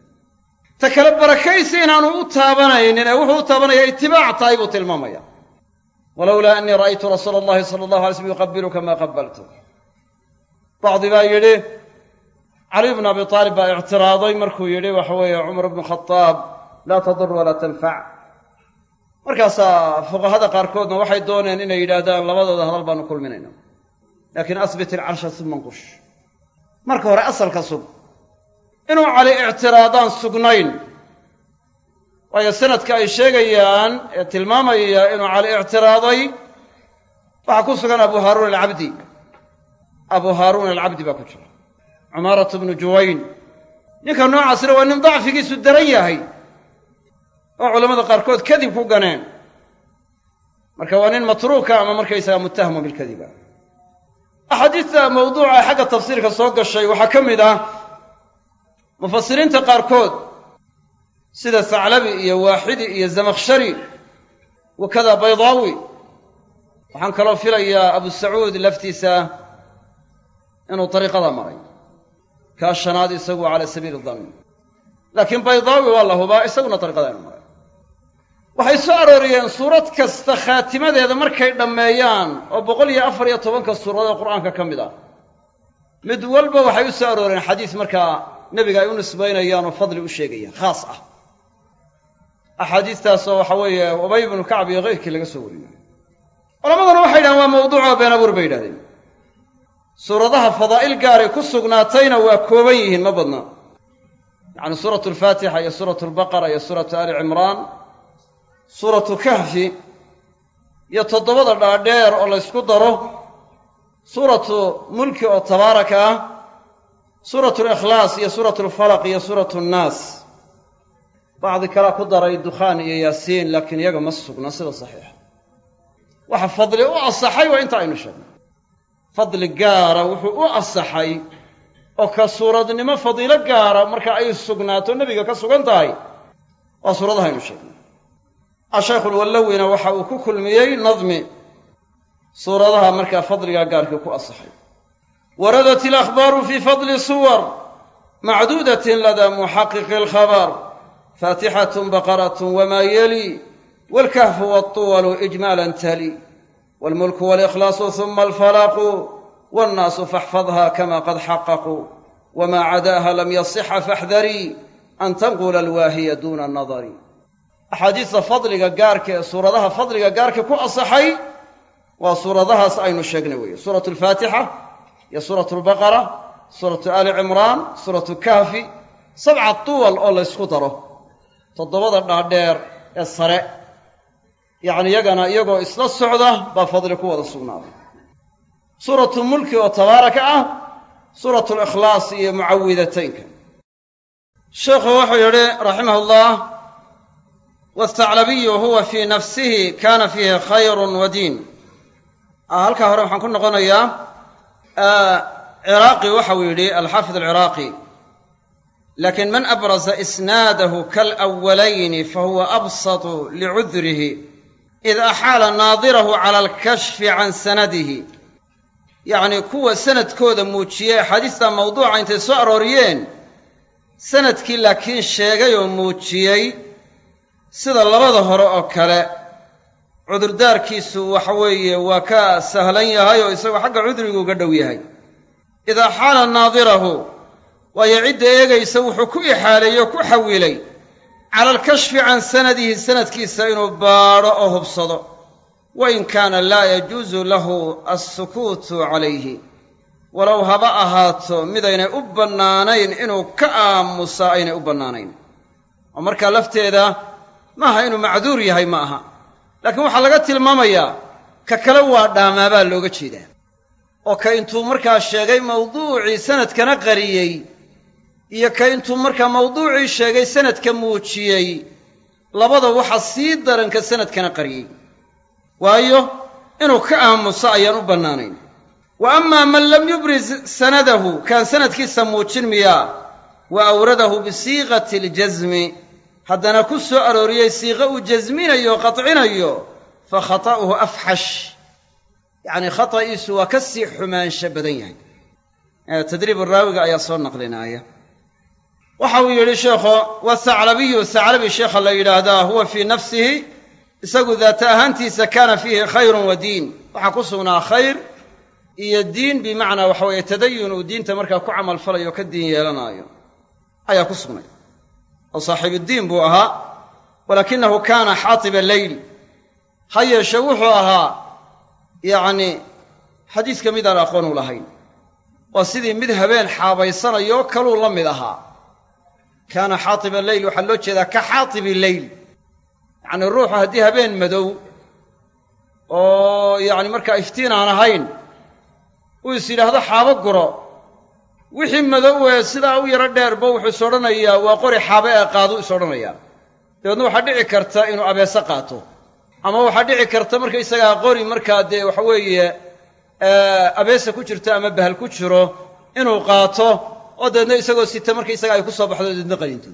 ta kale barakaysi inaanu u taabanaynin ee wuxuu u taabanaya itibaac tahay buu tilmaamaya walowlaa anii ra'aytu rasuula allahi sala allahu alay slm yuqabiluka maa qabaltu bacdi baa yidhi caliy bnu abi aalib baa ictiraaday markuu yidhi waxa weeye cumar bnu khadaab laa tadur walaa tanfac markaasaa fuqahada qaarkoodna waxay dooneen inay yidhaahdaan labadooda hadal baanu kulminayna laakiin asbit ilcarsha suma nqush marka hore asalka sug. Inuu cali ictiraadaan sugnayn. Waayo sanadka ay sheegayaan ee tilmaamaya inuu cali ictiraaday waxaa ku sugan abu haaruun alcabdi. Abu haaruun alcabdi baa ku jira. Cumaaratu bnu juwayn. Ninka noocaasna waa nin dacfigiisu daran yahay oo culamada qaarkood kadib ku ganeen. Marka waa nin matruuka ama markaysaga muttahamu bilkadiba. Axaadiista mawduuca xagga tafsiirka soo gashay waxaa ka mid ah mufasiriinta qaarkood sida saclabi iyo waaxidi iyo zamakhshari wakada baydaawi. Waxaan kaloo filayaa abu sacuud laftiisa inuu dariiqada maray. Kaa shanaad isagu cala sabiili danni laakiin baydaawi waa la hubaa isaguna dariiqada inu maray waxay soo arooriyeen suurad kasta khaatimadeeda markay dhammeeyaan oo boqol iyo afar iyo tobanka suuradood qur'aanka ka mid ah. Mid walba waxay u soo arooreen xadiis markaa nebiga ay u nisbaynayaan oo fadli u sheegayaan khaas ah. Axaadiistaasoo waxa weeye ubay ibnu kacb iyo keyrkii laga soo warinayo culamaduna waxay yidhahdeen waa mawduucoo been abuur bay yidhahdeen. Suuradaha fadaa'il gaaray ku sugnaatayna waa kooban yihiin ma badna. Yacni suuratu alfaatixa iyo suuratu albaqara iyo suuratu ali cimraan suuratu kahfi iyo toddobada dhaadheer oo laysku daro suuratu mulki oo tabaaraka ah suuratu likhlaas iyo suuratu alfalaq iyo suuratu nnaas bacdi kalea ku daray dukhaan iyo yaasiin laakiin iyaga ma sugna sida saxiixa. Waxa fadli u asaxay waa inta aynu sheegnay. Fadli gaara wuxuu u asaxay oo ka suuradnimo fadiilo gaara marka ay sugnaato nebiga ka sugan tahay waa suuradaha aynu sheegnay ashaykhu lwallowina waxa uu ku kulmiyey nadmi. Suuradaha markaa fadligaa gaarkii ku asaxay. Waradat ilakhbaaru fii fadli suwar. Macduudatin ladaa muxaqiqi alkhabar faatixatun baqaratun wamaa yeli waalkahfu waltuwalu ijmaalan tali. Waalmulku walikhlaasu huma alfalaqu. Wannaasu faxfadha kama qad xaqaquu wamaa cadaaha lam yasixa faxdarii an tanqula alwaahiya duuna nadari axaadiista fadliga gaarka ee suuradaha fadliga gaarka ku asaxay waa suuradahaas aynu sheegnay weeye. Suuratu alfaatixa iyo suuratu albaqara suuratu aali cimraan suuratu kahfi sabca tuwal oo laysku daro. Toddobada dhaadheer ee sare. Yacni iyagana iyagoo isla socda baa fadli ku wada sugnaaday. Suuratu mulki oo tabaaraka ah suuratu likhlaas iyo mucawidataynka. Sheekhu wuxuu yidhi raximah ullah wastaclabiyu huwa fii nafsihi kana fiihi khayrun wa diin halkaa hore waxaan ku noqonayaa ciraaqi waxau yidhi alxaafid alciraaqi laakiin man abraza isnaadahu kalأwalayni fahuwa absatu licudrihi id axaala naadirahu cala alkashfi can sanadihi yacni kuwa sanadkooda muujiyey axaadiista mawduuca intay soo arooriyeen sannadkii laakiin sheegay oo muujiyey sida labada hore oo kale cudurdaarkiisu waxa weeye waa ka sahlan yahay oo isagoo xagga cudrigu uga dhow yahay. Idaa xaala naadirahu waayo cidda eegaysa wuxuu ku ixaaleeyey oo ku xawilay cala alkashfi can sanadihi sanadkiisa inuu baadho oo hubsado. Wa in kaana laa yajuusu lahu alsukuutu calayhi. Walow haba ahaato midaynay u bannaanayn inuu ka aamusaa aynay u bannaanayn. Oo markaa lafteeda maaha inuu macduur yahay ma aha laakiin waxaa laga tilmaamayaa ka kale waa dhaamaabaa looga jeedaa. Oo ka intuu markaa sheegay mawduucii sanadkana qariyey iyo ka intuu markaa mawduucii sheegay sanadka muujiyey labada waxa sii daranka sanadkana qariyey. Waayo inuu ka aamuso ayaan u bannaanayn. Wa amaa man lam yubriz sanadahu kaan sanadkiisa muujin miyaa wa awradahu bisiiqati aljasmi haddana ku soo arooriyey siiqo uu jasminayo o qatcinayo fa khata'uhu afxash. Yacnii khata'iisu waa ka sii xumaansho badan yahay. Tadriib raawiga ayaa soo naqlinaaya waxa uu yidhi sheekho wasaclabiyu saclabi sheekha la yidhaahdaa huwa fii nafsihi isagu daata ahaantiisa kaana fiihi khayrun wa diin. Waxaa ku sugnaa khayr iyo diin bimacnaa waxa weeye tadayun uu diinta markaa ku camalfalayo o ka diin yeelanaayo. Ayaa ku sugnay oo saaxiibuddiin buu ahaa walaakinahu kaana xaatiba leyl ha yeeshe wuxuu ahaa yacni xadiiska midaan aqoon u lahayn. Waa sidii mid habeen xaabaysanayoo kaluu la mid ahaa. Kaana xaatiba leyl waxaa loo jeedaa ka xaatibi leyl yacnii ruuxu haddii habeen madow oo yacni markaa iftiin aan ahayn uu is yidhaahdo xaabo guro wixii madow ee sidaa u yaro dheerba wuxuu is odhanayaa waa qori xaabe ee qaadu is odhanayaa. Dabeedna waxaa dhici karta inuu abeese qaato. Ama waxaa dhici karta markaysagaa qori markaa dee waxa weeye abeese ku jirto ama bahal ku jiro inuu qaato oo dabeedna isagoo sita markaysaga ay ku soo baxdo deedna qalinto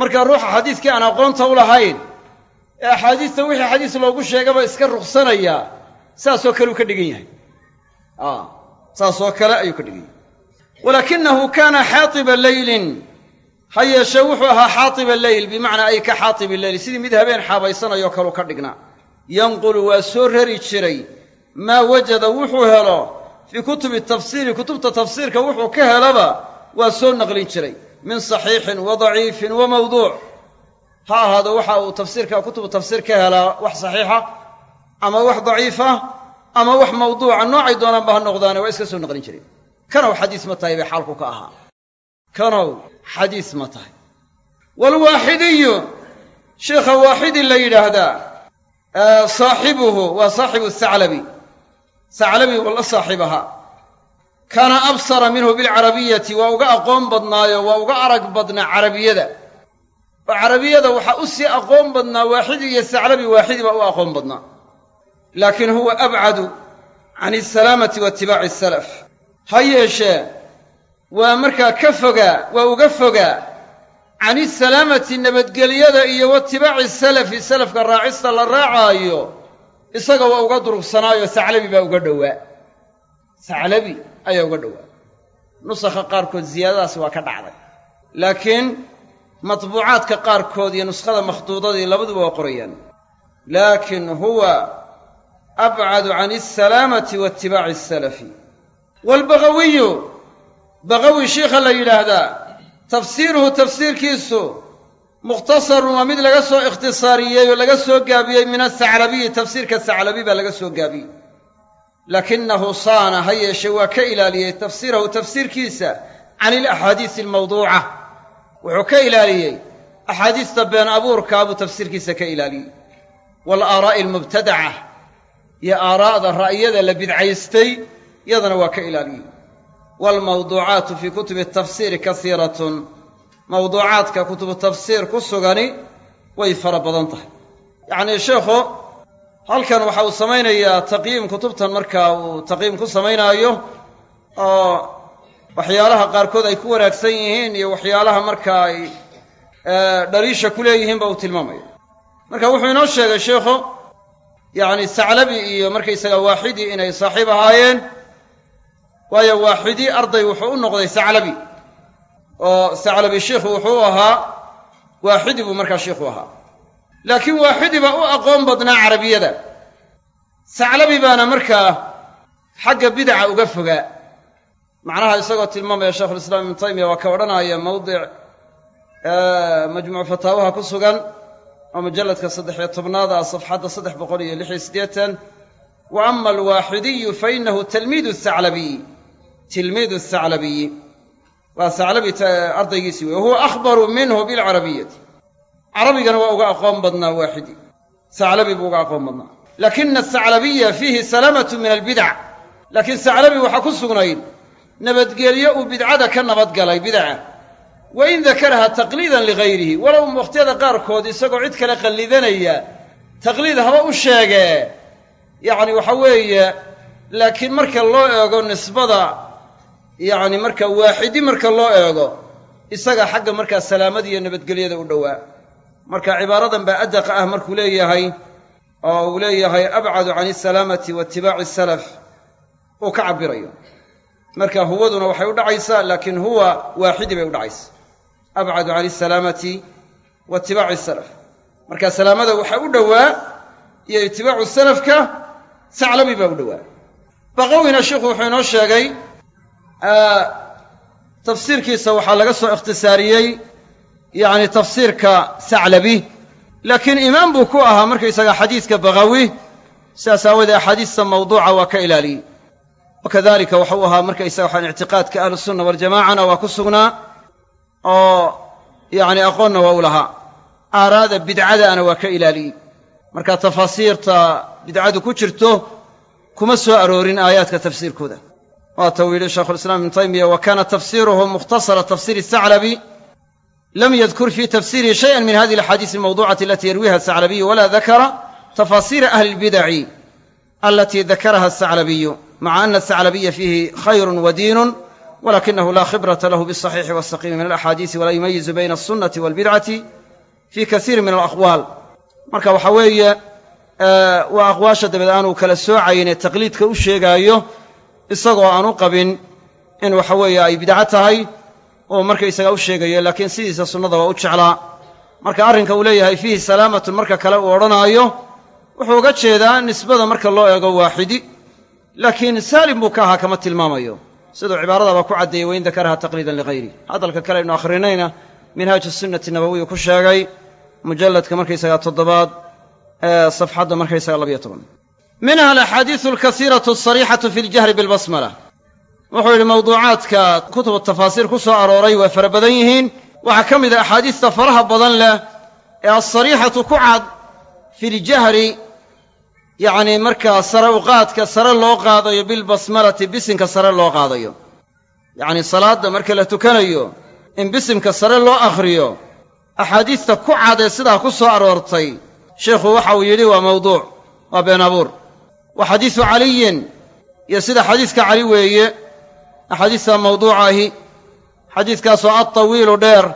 marka ruuxa xadiiskii aan aqoonta u lahayn ee axaadiista wixii xadiis loogu sheegaba iska ruqsanaya saasoo kale uu ka dhigan yahay. Saasoo kale ayuu ka dhigan yahay walaakinahu kaana xaatiba leylin ha yeeshee wuxuu ahaa xaatiba leyl bimacnaa ay ka xaatibi leyl sidii mid habeen xaabaysanayoo kaleu ka dhignaa yanqulu waa soo rari jiray. Maa wajada wuxuu helo. Fii kutubi tafsiiri kutubta tafsiirka wuxuu ka helaba waa soo naqlin jiray. Min saxiixin wa daciifin wa mawduuc. Ha ahaado waxa uu tafsiirka kutubu tafsiir ka helaa wax saxiixa ama wax daciifa ama wax mawduuca. Noocay doonaanba ha noqdaane waa iska soo naqlin jiray kanow xadiis ma tahay bay xaalku ka ahaa. Kanow xadiis ma tahay. Waalwaaxidiyu sheikha waaxidi la yidhaahdaa saaxibuhu waa saaxibu saclabi saclabi waa la saaxiib ahaa kaana absara minhu bilcarabiyati waa uga aqoon badnaayo waa uga arag badnaa carabiyada. Oo carabiyada waxaa u sii aqoon badnaa waaxidi iyo saclabi waaxidi baa u aqoon badnaa. Laakiin huwa abcadu can alsalaamati wa itibaaci asalaf ha yeeshee waa markaa ka fogaa waa uga fogaa can isalaamati nabadgelyada iyo waitibaaci salafi salafka raacista la raacaayo isaga waa uga durugsanaayo saclabi baa uga dhowaa. Saclabi ayaa uga dhowaa. Nusakha qaarkood ziyaadadaasi waa ka dhacday. Laakiin matbuucaadka qaarkood iyo nuskhada makhduudadii labaduba waa qorayaan. Laakin huwa abcadu can alsalaamati wa itibaaci asalafi waalbagawiyu bagawi shiikha la yidhaahdaa tafsiiruhu tafsiirkiisu mukhtasarun waa mid laga soo ikhtisaariyey oo laga soo gaabiyey min asaclabiyi tafsiirka saclabi baa laga soo gaabiyey laakinahu saana ha yeeshe waa ka ilaaliyey tafsiirahu tafsiirkiisa can ilaxaadiisi almawduuca wuxuu ka ilaaliyey axaadiista been abuurkaa buu tafsiirkiisa ka ilaaliyey waalaaraa'i almubtadaca iyo aaraa'da ra'yada la bidcaystay yadana waa ka ilaaliyey waalmawduucaatu fii kutubi tafsiiri kasiiratun. Mawduucaadka kutubu tafsiir ku sugani way fara badan tahay. Yacnii sheekhu halkan waxa uu samaynayaa taqyiim kutubtan markaa uu taqyiim ku samaynaayo oo waxyaalaha qaarkood ay ku wanaagsan yihiin iyo waxyaalaha markaa ay dhaliisha ku leeyihiinba uu tilmaamaya. Marka wuxuu inoo sheegay sheikhu yacni saclabi iyo markaysaga waaxidi inay saaxiib ahaayeen waayo waaxidi arday wuxuu u noqday saclabi oo saclabi shiikhu wuxuu u ahaa waaxidi buu markaa shiikhu ahaa. Laakiin waaxidi baa u aqoon badnaa carabiyada. Saclabi baana markaa xagga bidaca uga fogaa. Macnaha isagoo tilmaamaya sheikhulislaam ibnu taymiya waa ka odhanaya mawdic majmuuc fataawaha ku sugan oo mujalladka saddex-iyo tobnaad ah safxadda saddex boqol iyo lix iyo siddeetan. Wa ama alwaaxidiyu fa inahu talmiidu saclabiyi tilmiidu saclabiyi waa saclabi ardaygiisii wey wahuwa akhbaru minhu bilcarabiyati carabigana waa uga aqoon badnaa waaxidi. Saclabi buu uga aqoon badnaa. Laakina asaclabiya fiihi salaamatu min albidac laakiin saclabi waxaa ku sugnayd nabadgelyo uu bidcada ka nabadgalay bidaca wa in dakaraha taqliidan ligayrihi walow wakhtiyada qaarkood isagoo cid kale qallidanaya taqliid haba u sheegee. Yacni waxa weeye laakiin marka loo eego nisbada yacni marka waaxidi marka loo eego isaga xagga markaa salaamada iyo nabadgelyada u dhowaa. Marka cibaaradan baa adaqa ah markuu leeyahay oo uu leeyahay abcadu can isalaamati wa itibaaci salaf uu ka cabirayo marka huwaduna waxay u dhacaysaa laakiin huwa waaxidi bay u dhacaysaa. Abcadu can isalaamati wa itibaaci salaf. Marka salaamada waxaa u dhowaa iyo itibaacu salafka saclabi baa u dhowaa. Baqawina sheikhu wuxuu inoo sheegay tafsiirkiisa waxaa laga soo ikhtisaariyey yacni tafsiirka saclabi. Laakiin imaam buu ku ahaa markaysaga xadiiska baqawi sidaas aawoodee axaadiista mawduuca waa ka ilaaliyey wakadalika waxau ahaa markaysaga waxaan ictiqaadka ahlusunna waljamacana waa ku sugnaa oo yacni aqoonna waa u lahaa. Aaraada bidcadaana waa ka ilaaliyey marka tafaasiirta bidcadu ku jirto kuma soo aroorin aayaadka tafsiirkooda waata uu yidhi shaykhulislaam ibnu taymiya wa kaana tafsiruhu mukhtasara tafsiiri saclabi lam yadkur fii tafsiirihi shayan min hadihi alaxaadiis almawducati alati yarwiha asaclabiyu wala dakara tafaasiira ahli lbidaci alati dakaraha asaclabiyu maca ana asaclabiya fiihi khayrun wa diinun walakinahu laa khibrata lahu bisaxiixi wasaqiimi min alaxaadiisi walaa yumayizu bayna alsunnati walbidcati fii kasiirin min alaqwaal marka waxa weeye waa aqwaasha dabeed aanuu kala soocayne taqliidka u sheegaayo isagoo aan u qabin in waxa weeye ay bidco tahay oo markaysaga u sheegayo laakiin sidiisa sunnada waa u jeclaa. Marka arrinka uu leeyahay fiihi salaamatun marka kale uu odhanaayo wuxuu uga jeedaa nisbada marka loo eego waaxidi. Laakiin saalim buu ka ahaa kama tilmaamayo. Siduu cibaaradaba ku caddeeyey wain dakaraha taqliidan ligayri hadalka kale aynu akhrinayna minhaaju sunnati nabawiyu ku sheegay mujalladka markaysaga toddobaad ee safxadda markaysaga labiyo toban minha alaxaadiisu alkasiiratu asariixatu fi ljahri bilbasmala wuxuu yidhi mawduucaadka kutubu tafaasiir ku soo arooray waa fara badan yihiin waxaa ka mid a axaadiista faraha badan leh ee alsariixatu ku cad fi ljahri yacni markaa sare uqaadka sare loo qaadayo bilbasmalati bisinka sare loo qaadayo yacni salaadda marka la tukanayo in bisimka sare loo akhriyo axaadiista ku cad ee sidaa ku soo aroortay sheikhu waxa uu yidhi waa mawduuc waa been abuur wa xadiisu caliyin. Iyo sida xadiiska cali weeye axaadiista mawduucaahi xadiiskaasoo adtawiilu dheer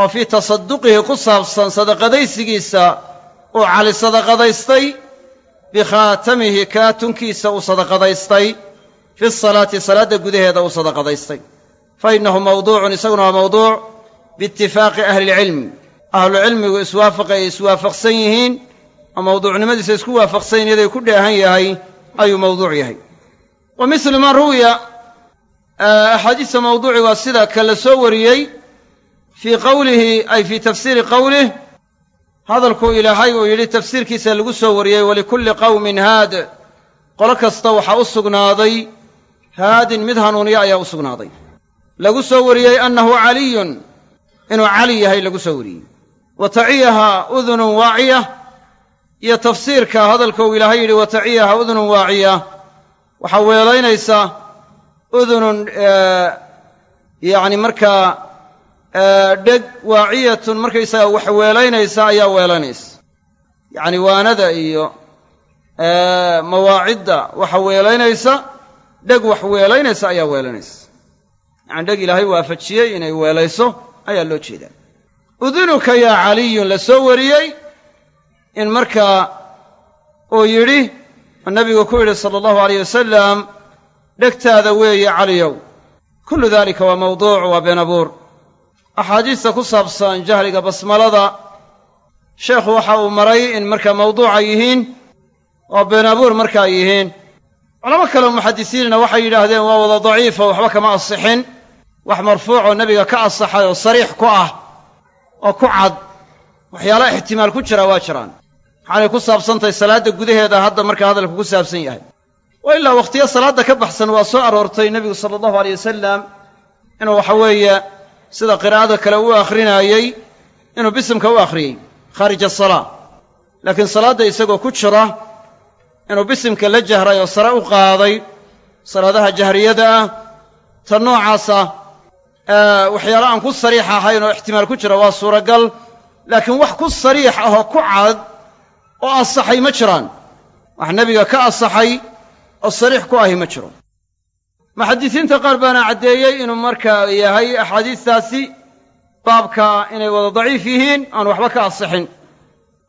oo fii tasaduqihi ku saabsan sadaqadaysigiisa uu cali sadaqadaystay bikhaatamihi kaatunkiisa uu sadaqadaystay fi salaati salaadda gudaheeda uu sadaqadaystay. Fa innahu mawduucun isaguna waa mawduuc biitifaaqi ahlilcilmi ahlucilmigu iswaafaqa ay iswaafaqsan yihiin oo mawduucnimadiisa isku waafaqsan yihiin yaday ku dheehan yahay ayuu mawduuc yahay. Wa mislu man ruwiya axaadiista mawduuci waa sida ka soo wariyey fii qowlihi ay fii tafsiiri qowlih hadalkuu ilaahay uu yidhi tafsiirkiisa lagu soo wariyey walikulli qowmin haad. Qolo kasta waxaa u sugnaaday haadin mid hanuuniya ayaa u sugnaaday. Lagu soo wariyey annahu caliyun inuu cali yahay lagu soo wariyey. Wa taciyaha udunun waaciya iyo tafsiirka hadalka uu ilaahay yidhi wa taciyaha udunun waaciya. Waxaa weelaynaysa udunun yacni markaa dheg waaciyatun markaysaga wax weelaynaysa ayaa weelanaysa yacni waanada iyo mawaacidda waxa weelaynaysa dheg wax weelaynaysa ayaa weelanaysa yacani dheg ilaahay waafajiyey inay weelayso ayaa loo jeedaa. Udunuka yaa caliyun la soo wariyey in markaa uu yidhi oo nabigu ku yidhi sala allahu alayh wasalam dhegtaada weeye caliyow. Kullu daalika waa mawduuc waa been abuur. Axaadiista ku saabsan jahliga basmalada sheekhu waxa uu maray in markaa mawduuca yihiin oo been abuur markaa yihiin. Culamo kaleo muxadisiinna waxay yidhaahdeen waa wada daciifo waxba kama asixin. Wax marfuucoo nebiga ka asaxay oo sariix ku ah oo ku cad waxyaala ixtimaal ku jira waa jiraan waxaanay ku saabsantahay salaadda gudaheeda hadda markaa hadalku ku saabsan yahay. Wa ilaa wakhtiyo salaadda ka baxsan waa soo aroortay nebigu sala allahu aleyh wasalam inuu waxa weeye sida qiraa'ada kale u akhrinaayey inuu bisimka u akhriyey khaarij asalaa laakiin salaadda isagoo ku jira inuu bisimka la jahray oo sare u qaaday salaadaha jahriyada ah ta noocaasa waxyaala aan ku sariix ahayn oo ixtimaal ku jira waa suuragal laakiin wax ku sariix ah oo ku cad oo asaxay ma jiraan. Wax nebiga ka asaxay oo sariix ku ahi ma jiro. Muxadisiinta qaar baana caddeeyey inuu markaa yahay axaadiistaasi baabka inay wada daciif yihiin aan waxba ka asixin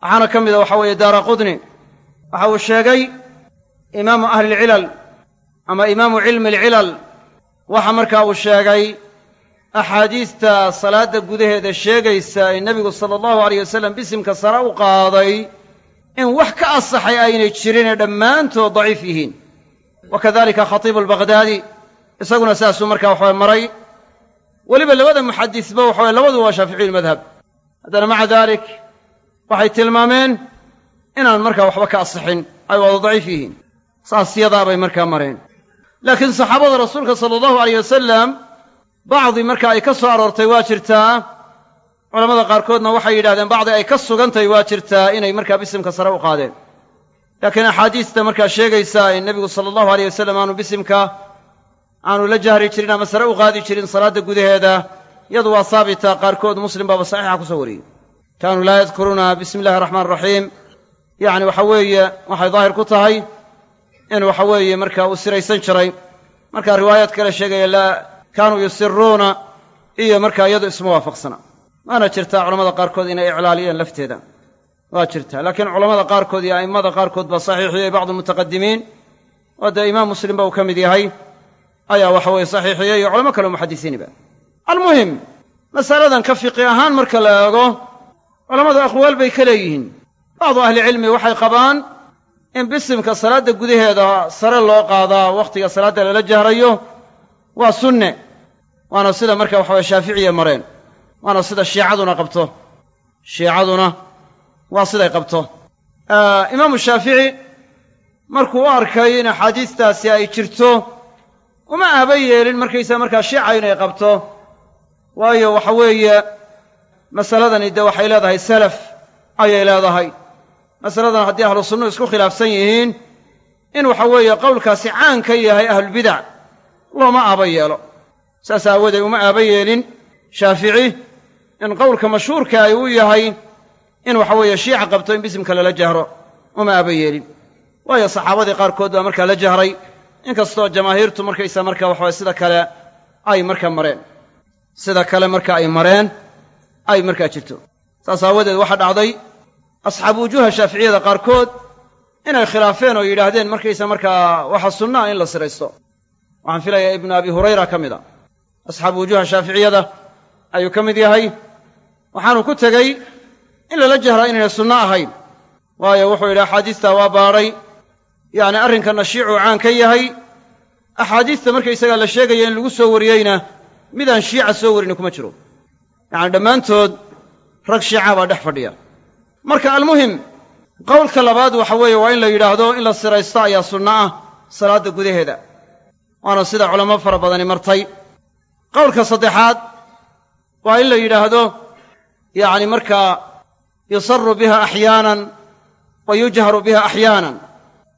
waxaana ka mida waxa weeye daara qudni. Waxa uu sheegay imaamu ahlilcilal ama imaamu cilmi alcilal waxa markaa uu sheegay axaadiista salaadda gudaheeda sheegaysa ee nebigu sala allahu alayh wasalam bisimka sare u qaaday in wax ka asaxay aynay jirinee dhammaantood daciif yihiin. Wa kadalika khatiibu albaqhdaadi isaguna saasuu markaa waxaway maray. Weliba labada muxadisba waxaway labadu waa shaaficiyu madhab haddana maca dalik waxay tilmaameen inaan markaa waxba ka asixin ay wada daciif yihiin. Saas yadaabay markaa mareen. Laakiin saxaabada rasuulka sala allahu alayh wasalam bacdi marka ay ka soo aroortay waa jirtaa culamada qaarkoodna waxay yidhahdeen bacdi ay ka sugantahay waa jirtaa inay markaa bisimka sare u qaadeen. Laakiin axaadiista markaa sheegaysaa in nebigu sala allahu aleyh wasalam aanu bisimka aanu la jahri jirin ama sare u qaadi jirin salaadda gudaheeda iyadu waa haabita qaarkood muslim baaba saxiixa ku soo wariyey. Kaanuu laa yadkuruuna bismi illahi araxmaan raxiim yacni waxa weeye waxay daahir ku tahay in waxa weeye marka uu siraysan jiray. Marka riwaayaad kale sheegaya laa kaanuu yusiruuna iyo marka iyadu isma waafaqsana waana jirtaa culamada qaarkood inay iclaaliyeen lafteeda. Waa jirtaa. Laakiin culamada qaarkood iyo a'immada qaarkood baa saxiixiyey bacdu mutaqadimiin. Oo dee imaam muslimba uu ka mid yahay. Ayaa waxa weeye saxiixiyey iyo culamo kale muxadisiiniba almuhim masaladan ka fiqi ahaan marka la eego culammadu aqwaal bay ka leeyihiin. Bacdu ahlicilmi waxay qabaan in bisimka salaadda gudaheeda sare loo qaadaa wakhtiga salaadda lala jahrayo waa sunne. Waana sida marka waxaweye shaaficiya mareen waana sida shiicaduna qabto. Shiicaduna waa siday qabto. Imaamu shaafici markuu u arkay in axaadiistaasi ay jirto uma aaba yeelin markaysaa markaa shiica inay qabto. Waayo waxa weeye masaladani dee waxay leedahay salaf ayay leedahay. Masaladan haddii ahlu sunnuhu isku khilaafsan yihiin in waxa weeye qowlkaasi caan ka yahay ahlulbidac looma aaba yeelo. Saas aawadeed uma aaba yeelin shaafici in qowlka mashhuurka ay u yahay in waxa weeye shiica qabto in bisimka lala jahro uma aaba yeelin. Waayo saxaabadii qaarkood baa markaa la jahray inkastoo jamaahiirtu markaysa marka waxaweye sida kale ay markaa mareen. Sida kale marka ay mareen ay markaa jirto. Saas aawadeed waxaa dhacday asxaabu wujuuha shaaficiyada qaarkood inay khilaafeen oo yidhaahdeen markaysa markaa waxa sunnaa in la siraysto. Waxaan filayaa ibnu abi hurayra ka mid a. Asxaabu wujuuha shaaficiyada ayuu ka mid yahay waxaanu ku tegey in lala jahraa inaynay sunno ahayn. Waayo wuxuu yidhi axaadiistaa waa baadhay yacni arrinkanna shiicuu caan ka yahay. Axaadiista markaysagaa la sheegaya in lagu soo wariyeyna midaan shiica soo warini kuma jiro. Yacani dhammaantood rag shiica baa dhex fadhiya. Marka almuhim qowlka labaad waxa weeye waa in la yidhaahdo in la siraysto ayaa sunno ah salaadda gudaheeda. Waana sida culamo fara badani martay. Qowlka saddexaad waa in la yidhaahdo yacni markaa yusaru biha axyaanan wa yujharu biha axyaanan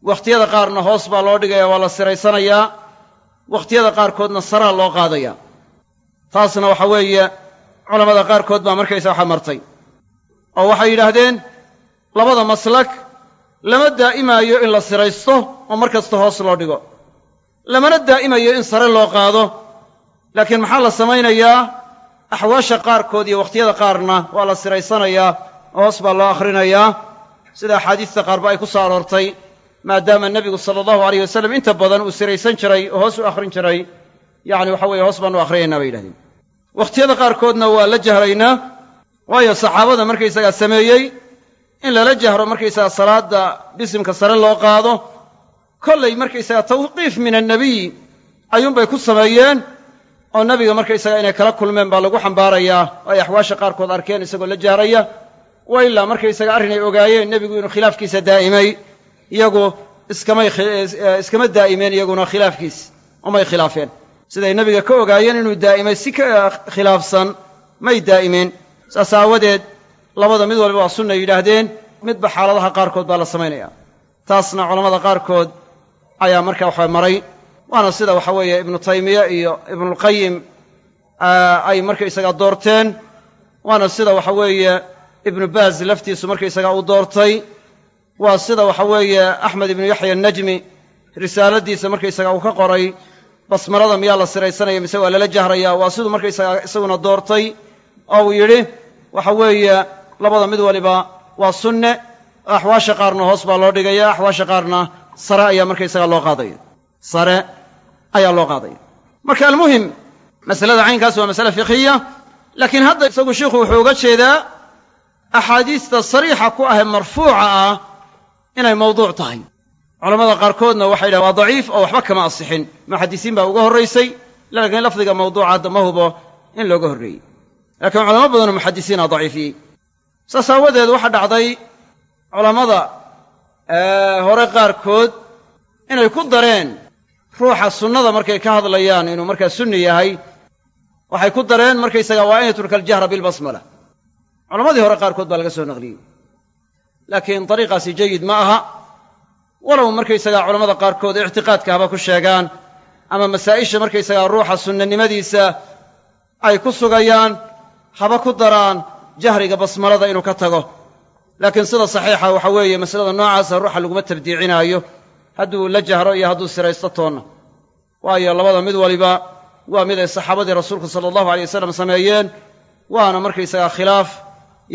wakhtiyada qaarna hoos baa loo dhigaya waa la siraysanayaa. Wakhtiyada qaarkoodna saraa loo qaadaya. Taasna waxa weeye culammada qaarkood baa markaysa waxa martay oo waxay yidhaahdeen labada maslak lama daa'imaayo in la siraysto oo mar kasta hoos loo dhigo. Lamana daa'imayo in sare loo qaado. Laakiin maxaa la samaynayaa axwaasha qaarkood iyo wakhtiyada qaarna waa la siraysanayaa oo hoos baa loo akhrinayaa sida axaadiista qaarba ay ku soo aroortay maadaama nebigu sala allahu alayh wasalam inta badan uu siraysan jiray oo hoos u akhrin jiray. Yacni waxa weeye hoos baanu akhriyaynaa bay yidhahdeen. Wakhtiyada qaarkoodna waa la jahraynaa waayo saxaabada markaysagaa sameeyey in lala jahro markaysaga salaadda bisimka sare loo qaado kollay markaysaga tawqiif min annabiy ayuunbay ku sameeyeen oo nebiga markaysaga inay kala kulmeen baa lagu xambaarayaa oo ay axwaasha qaarkood arkeen isagoo la jahraya wa ilaa markaysaga arrin ay ogaayeen nebigu inuu khilaafkiisa daa'imay iyagu iskama daa'imeen iyaguna khilaafkiis umay khilaafeen. Siday nebiga ka ogaayeen inuu daa'imay si ka khilaafsan may daa'imeen. Saas aawadeed labada mid walba waa sunna yidhaahdeen midba xaaladaha qaarkood baa la samaynaya taasna culammada qaarkood ayaa marka waxa maray waana sida waxa weeye ibnu taymiya iyo ibnulqayim ay markaysaga doorteen. Waana sida waxa weeye ibnu baaz laftiisu markaysaga uu doortay. Waa sida waxa weeye axmed ibnu yaxya annajmi risaaladiisa markaysaga uu ka qoray. Basmalada miyaa la siraysanaya mise waa lala jahraya? Waa siduu markaysaga isaguna doortay oo uu yidhi waxa weeye labada mid waliba waa sunne axwaasha qaarna hoos baa loo dhigaya axwaasha qaarna sare ayaa markaysaga loo qaadaya. Sare ayaa loo qaadaya. Marka almuhim masalada caynkaas waa masale fiqhiya laakiin hadda isagu sheikhu wuxuu uga jeedaa axaadiista sariixa ku ahee marfuuca ah inay mawduuc tahay. Culamada qaarkoodna waxay yidhahen waa daciif oo waxba kama asixin. Muxadisiin baa uga horraysay laakiin lafdiga mawduuca hadda ma hubo in looga horreeyey. Laakiin culamo badanoo muxadisiina daciifiyey. Saas aawadeed waxaa dhacday culammada hore qaarkood inay ku dareen ruuxa sunnada markay ka hadlayaan inuu markaa sunni yahay waxay ku dareen markaysaga waa an yatruka aljahra bilbasmala culammadii hore qaarkood baa laga soo naqliyey. Laakiin dariiqaasi jayid ma aha. Walow markaysagaa culamada qaarkood ictiqaadka haba ku sheegaan ama masaa'isha markaysagaa ruuxa sunnanimadiisa ay ku sugayaan haba ku daraan jahriga basmalada inuu ka tago. Laakiin sida saxiixa waxa weeye masalada noocaasa ruuxa laguma tabdiicinaayo hadduu la jahro iyo hadduu siraysto toonna. Waayo labada mid waliba waa mid ay saxaabadii rasuulku sala allahu alay wasalam sameeyeen waana markaysagaa khilaaf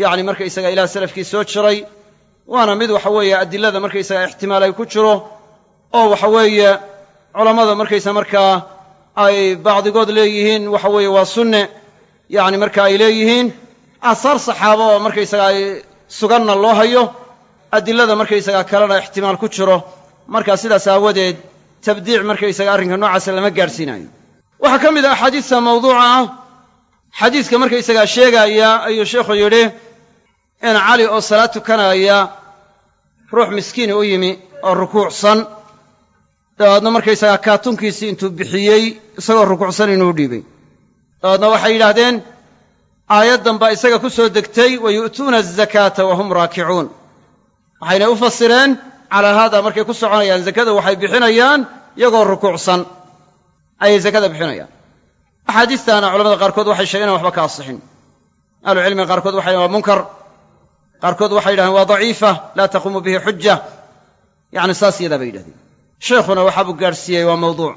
yacni markaysagaa ilaah salafkii soo jiray waana mid waxa weeye adilada markaysagaa ixtimaal ay ku jiro oo waxa weeye culammada markaysa markaa ay bacdigood leeyihiin waxa weeye waa sunne yacni marka ay leeyihiin aasaar saxaabo oo markaysaga ay suganna loo hayo adilada markaysagaa kalena ixtimaal ku jiro markaa sidaas aawadeed tabdiic markaysaga arrinka noocaasa lama gaadhsiinayo waxaa ka mid ah axaadiista mawduuca ah xadiiska markaysagaa sheegaaya ayuu sheikhu yidhi in cali oo salaad tukanaya ruux miskiini u yimi oo rukuucsan. Dabeedna markaysagaa kaatunkiisii intuu bixiyey isagoo rukuucsan inuu dhiibay. Dabeedna waxay yidhaahdeen aayaddan baa isaga ku soo degtay wa yu'tuuna azakaata wa hum raakicuun. Waxayna u fasireen calaa haada markay ku soconayaan zakada waxay bixinayaan iyagoo rukuucsan. Ayay zakada bixinayaan. Axaadiistaana culamada qaarkood waxay sheegeen in waxba ka asixin. Ahlucilmiga qaarkood waxay waa munkar. Qaarkood waxay yidhahdeen waa daciifa laa taquumu bihi xuja yacni saas yadaa bay yidhahdeen. Sheikhuna waxaabuu gaadhsiiyey waa mawduuc.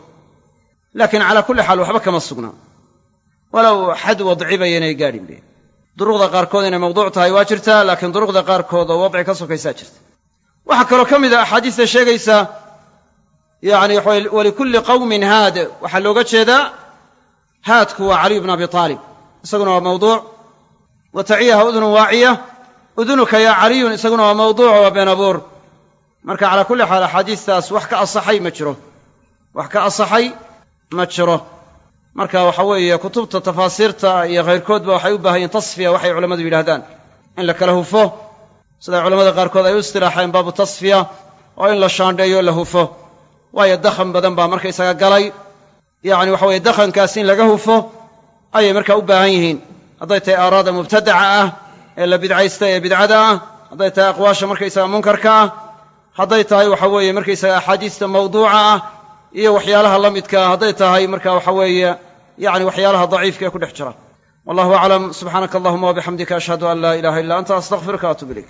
Laakiin calaa kulli xaal waxba kama sugnaa walow xad wadciba yaynay gaadhin be duruqda qaarkood inay mawduuc tahay waa jirtaa laakiin duruqda qaarkood oo wadci ka sokaysaa jirta waxaa kaloo ka mid a axaadiista sheegaysa yacni walikulli qawmin haad. Waxaa looga jeedaa haadku waa caliyu bnu abi aalib isaguna waa mawduuc wa taciyaha udunun waaciya udunuka yaa caliyun isaguna waa mawduuc waa been abuur. Marka calaa kulli xaal axaadiistaas wax ka asaxay ma jiro. Wax ka asaxay ma jiro. Marka waxa weeye kutubta tafaasiirta iyo khayrkoodba waxay u baahan yihiin tasfiya waxay culammadu yidhahdaan in la kala hufo siday culamada qaarkood ay u istilaaxeen baabu tasfiya oo in la shaandheeyo la hufo. Waayo dakhan badan baa markaysaga galay. Yacni waxa weye dakhankaas in laga hufo ayay markaa u baahan yihiin. Hadday tahay aaraada mubtadaca ah ee la bidcaysta ee bidcada ah hadday tahay aqwaasha markaysaga munkarka ah hadday tahay waxa weeye markaysaga axaadiista mawduuca ah iyo waxyaalaha la midkaa hadday tahay marka waxa weeye yacni waxyaalaha daciifka ee ku dhex jira wallahu aclam subxaanaka allahuma wabixamdika ashhadu an laa ilaha illa anta astaqfiruka atub ilayk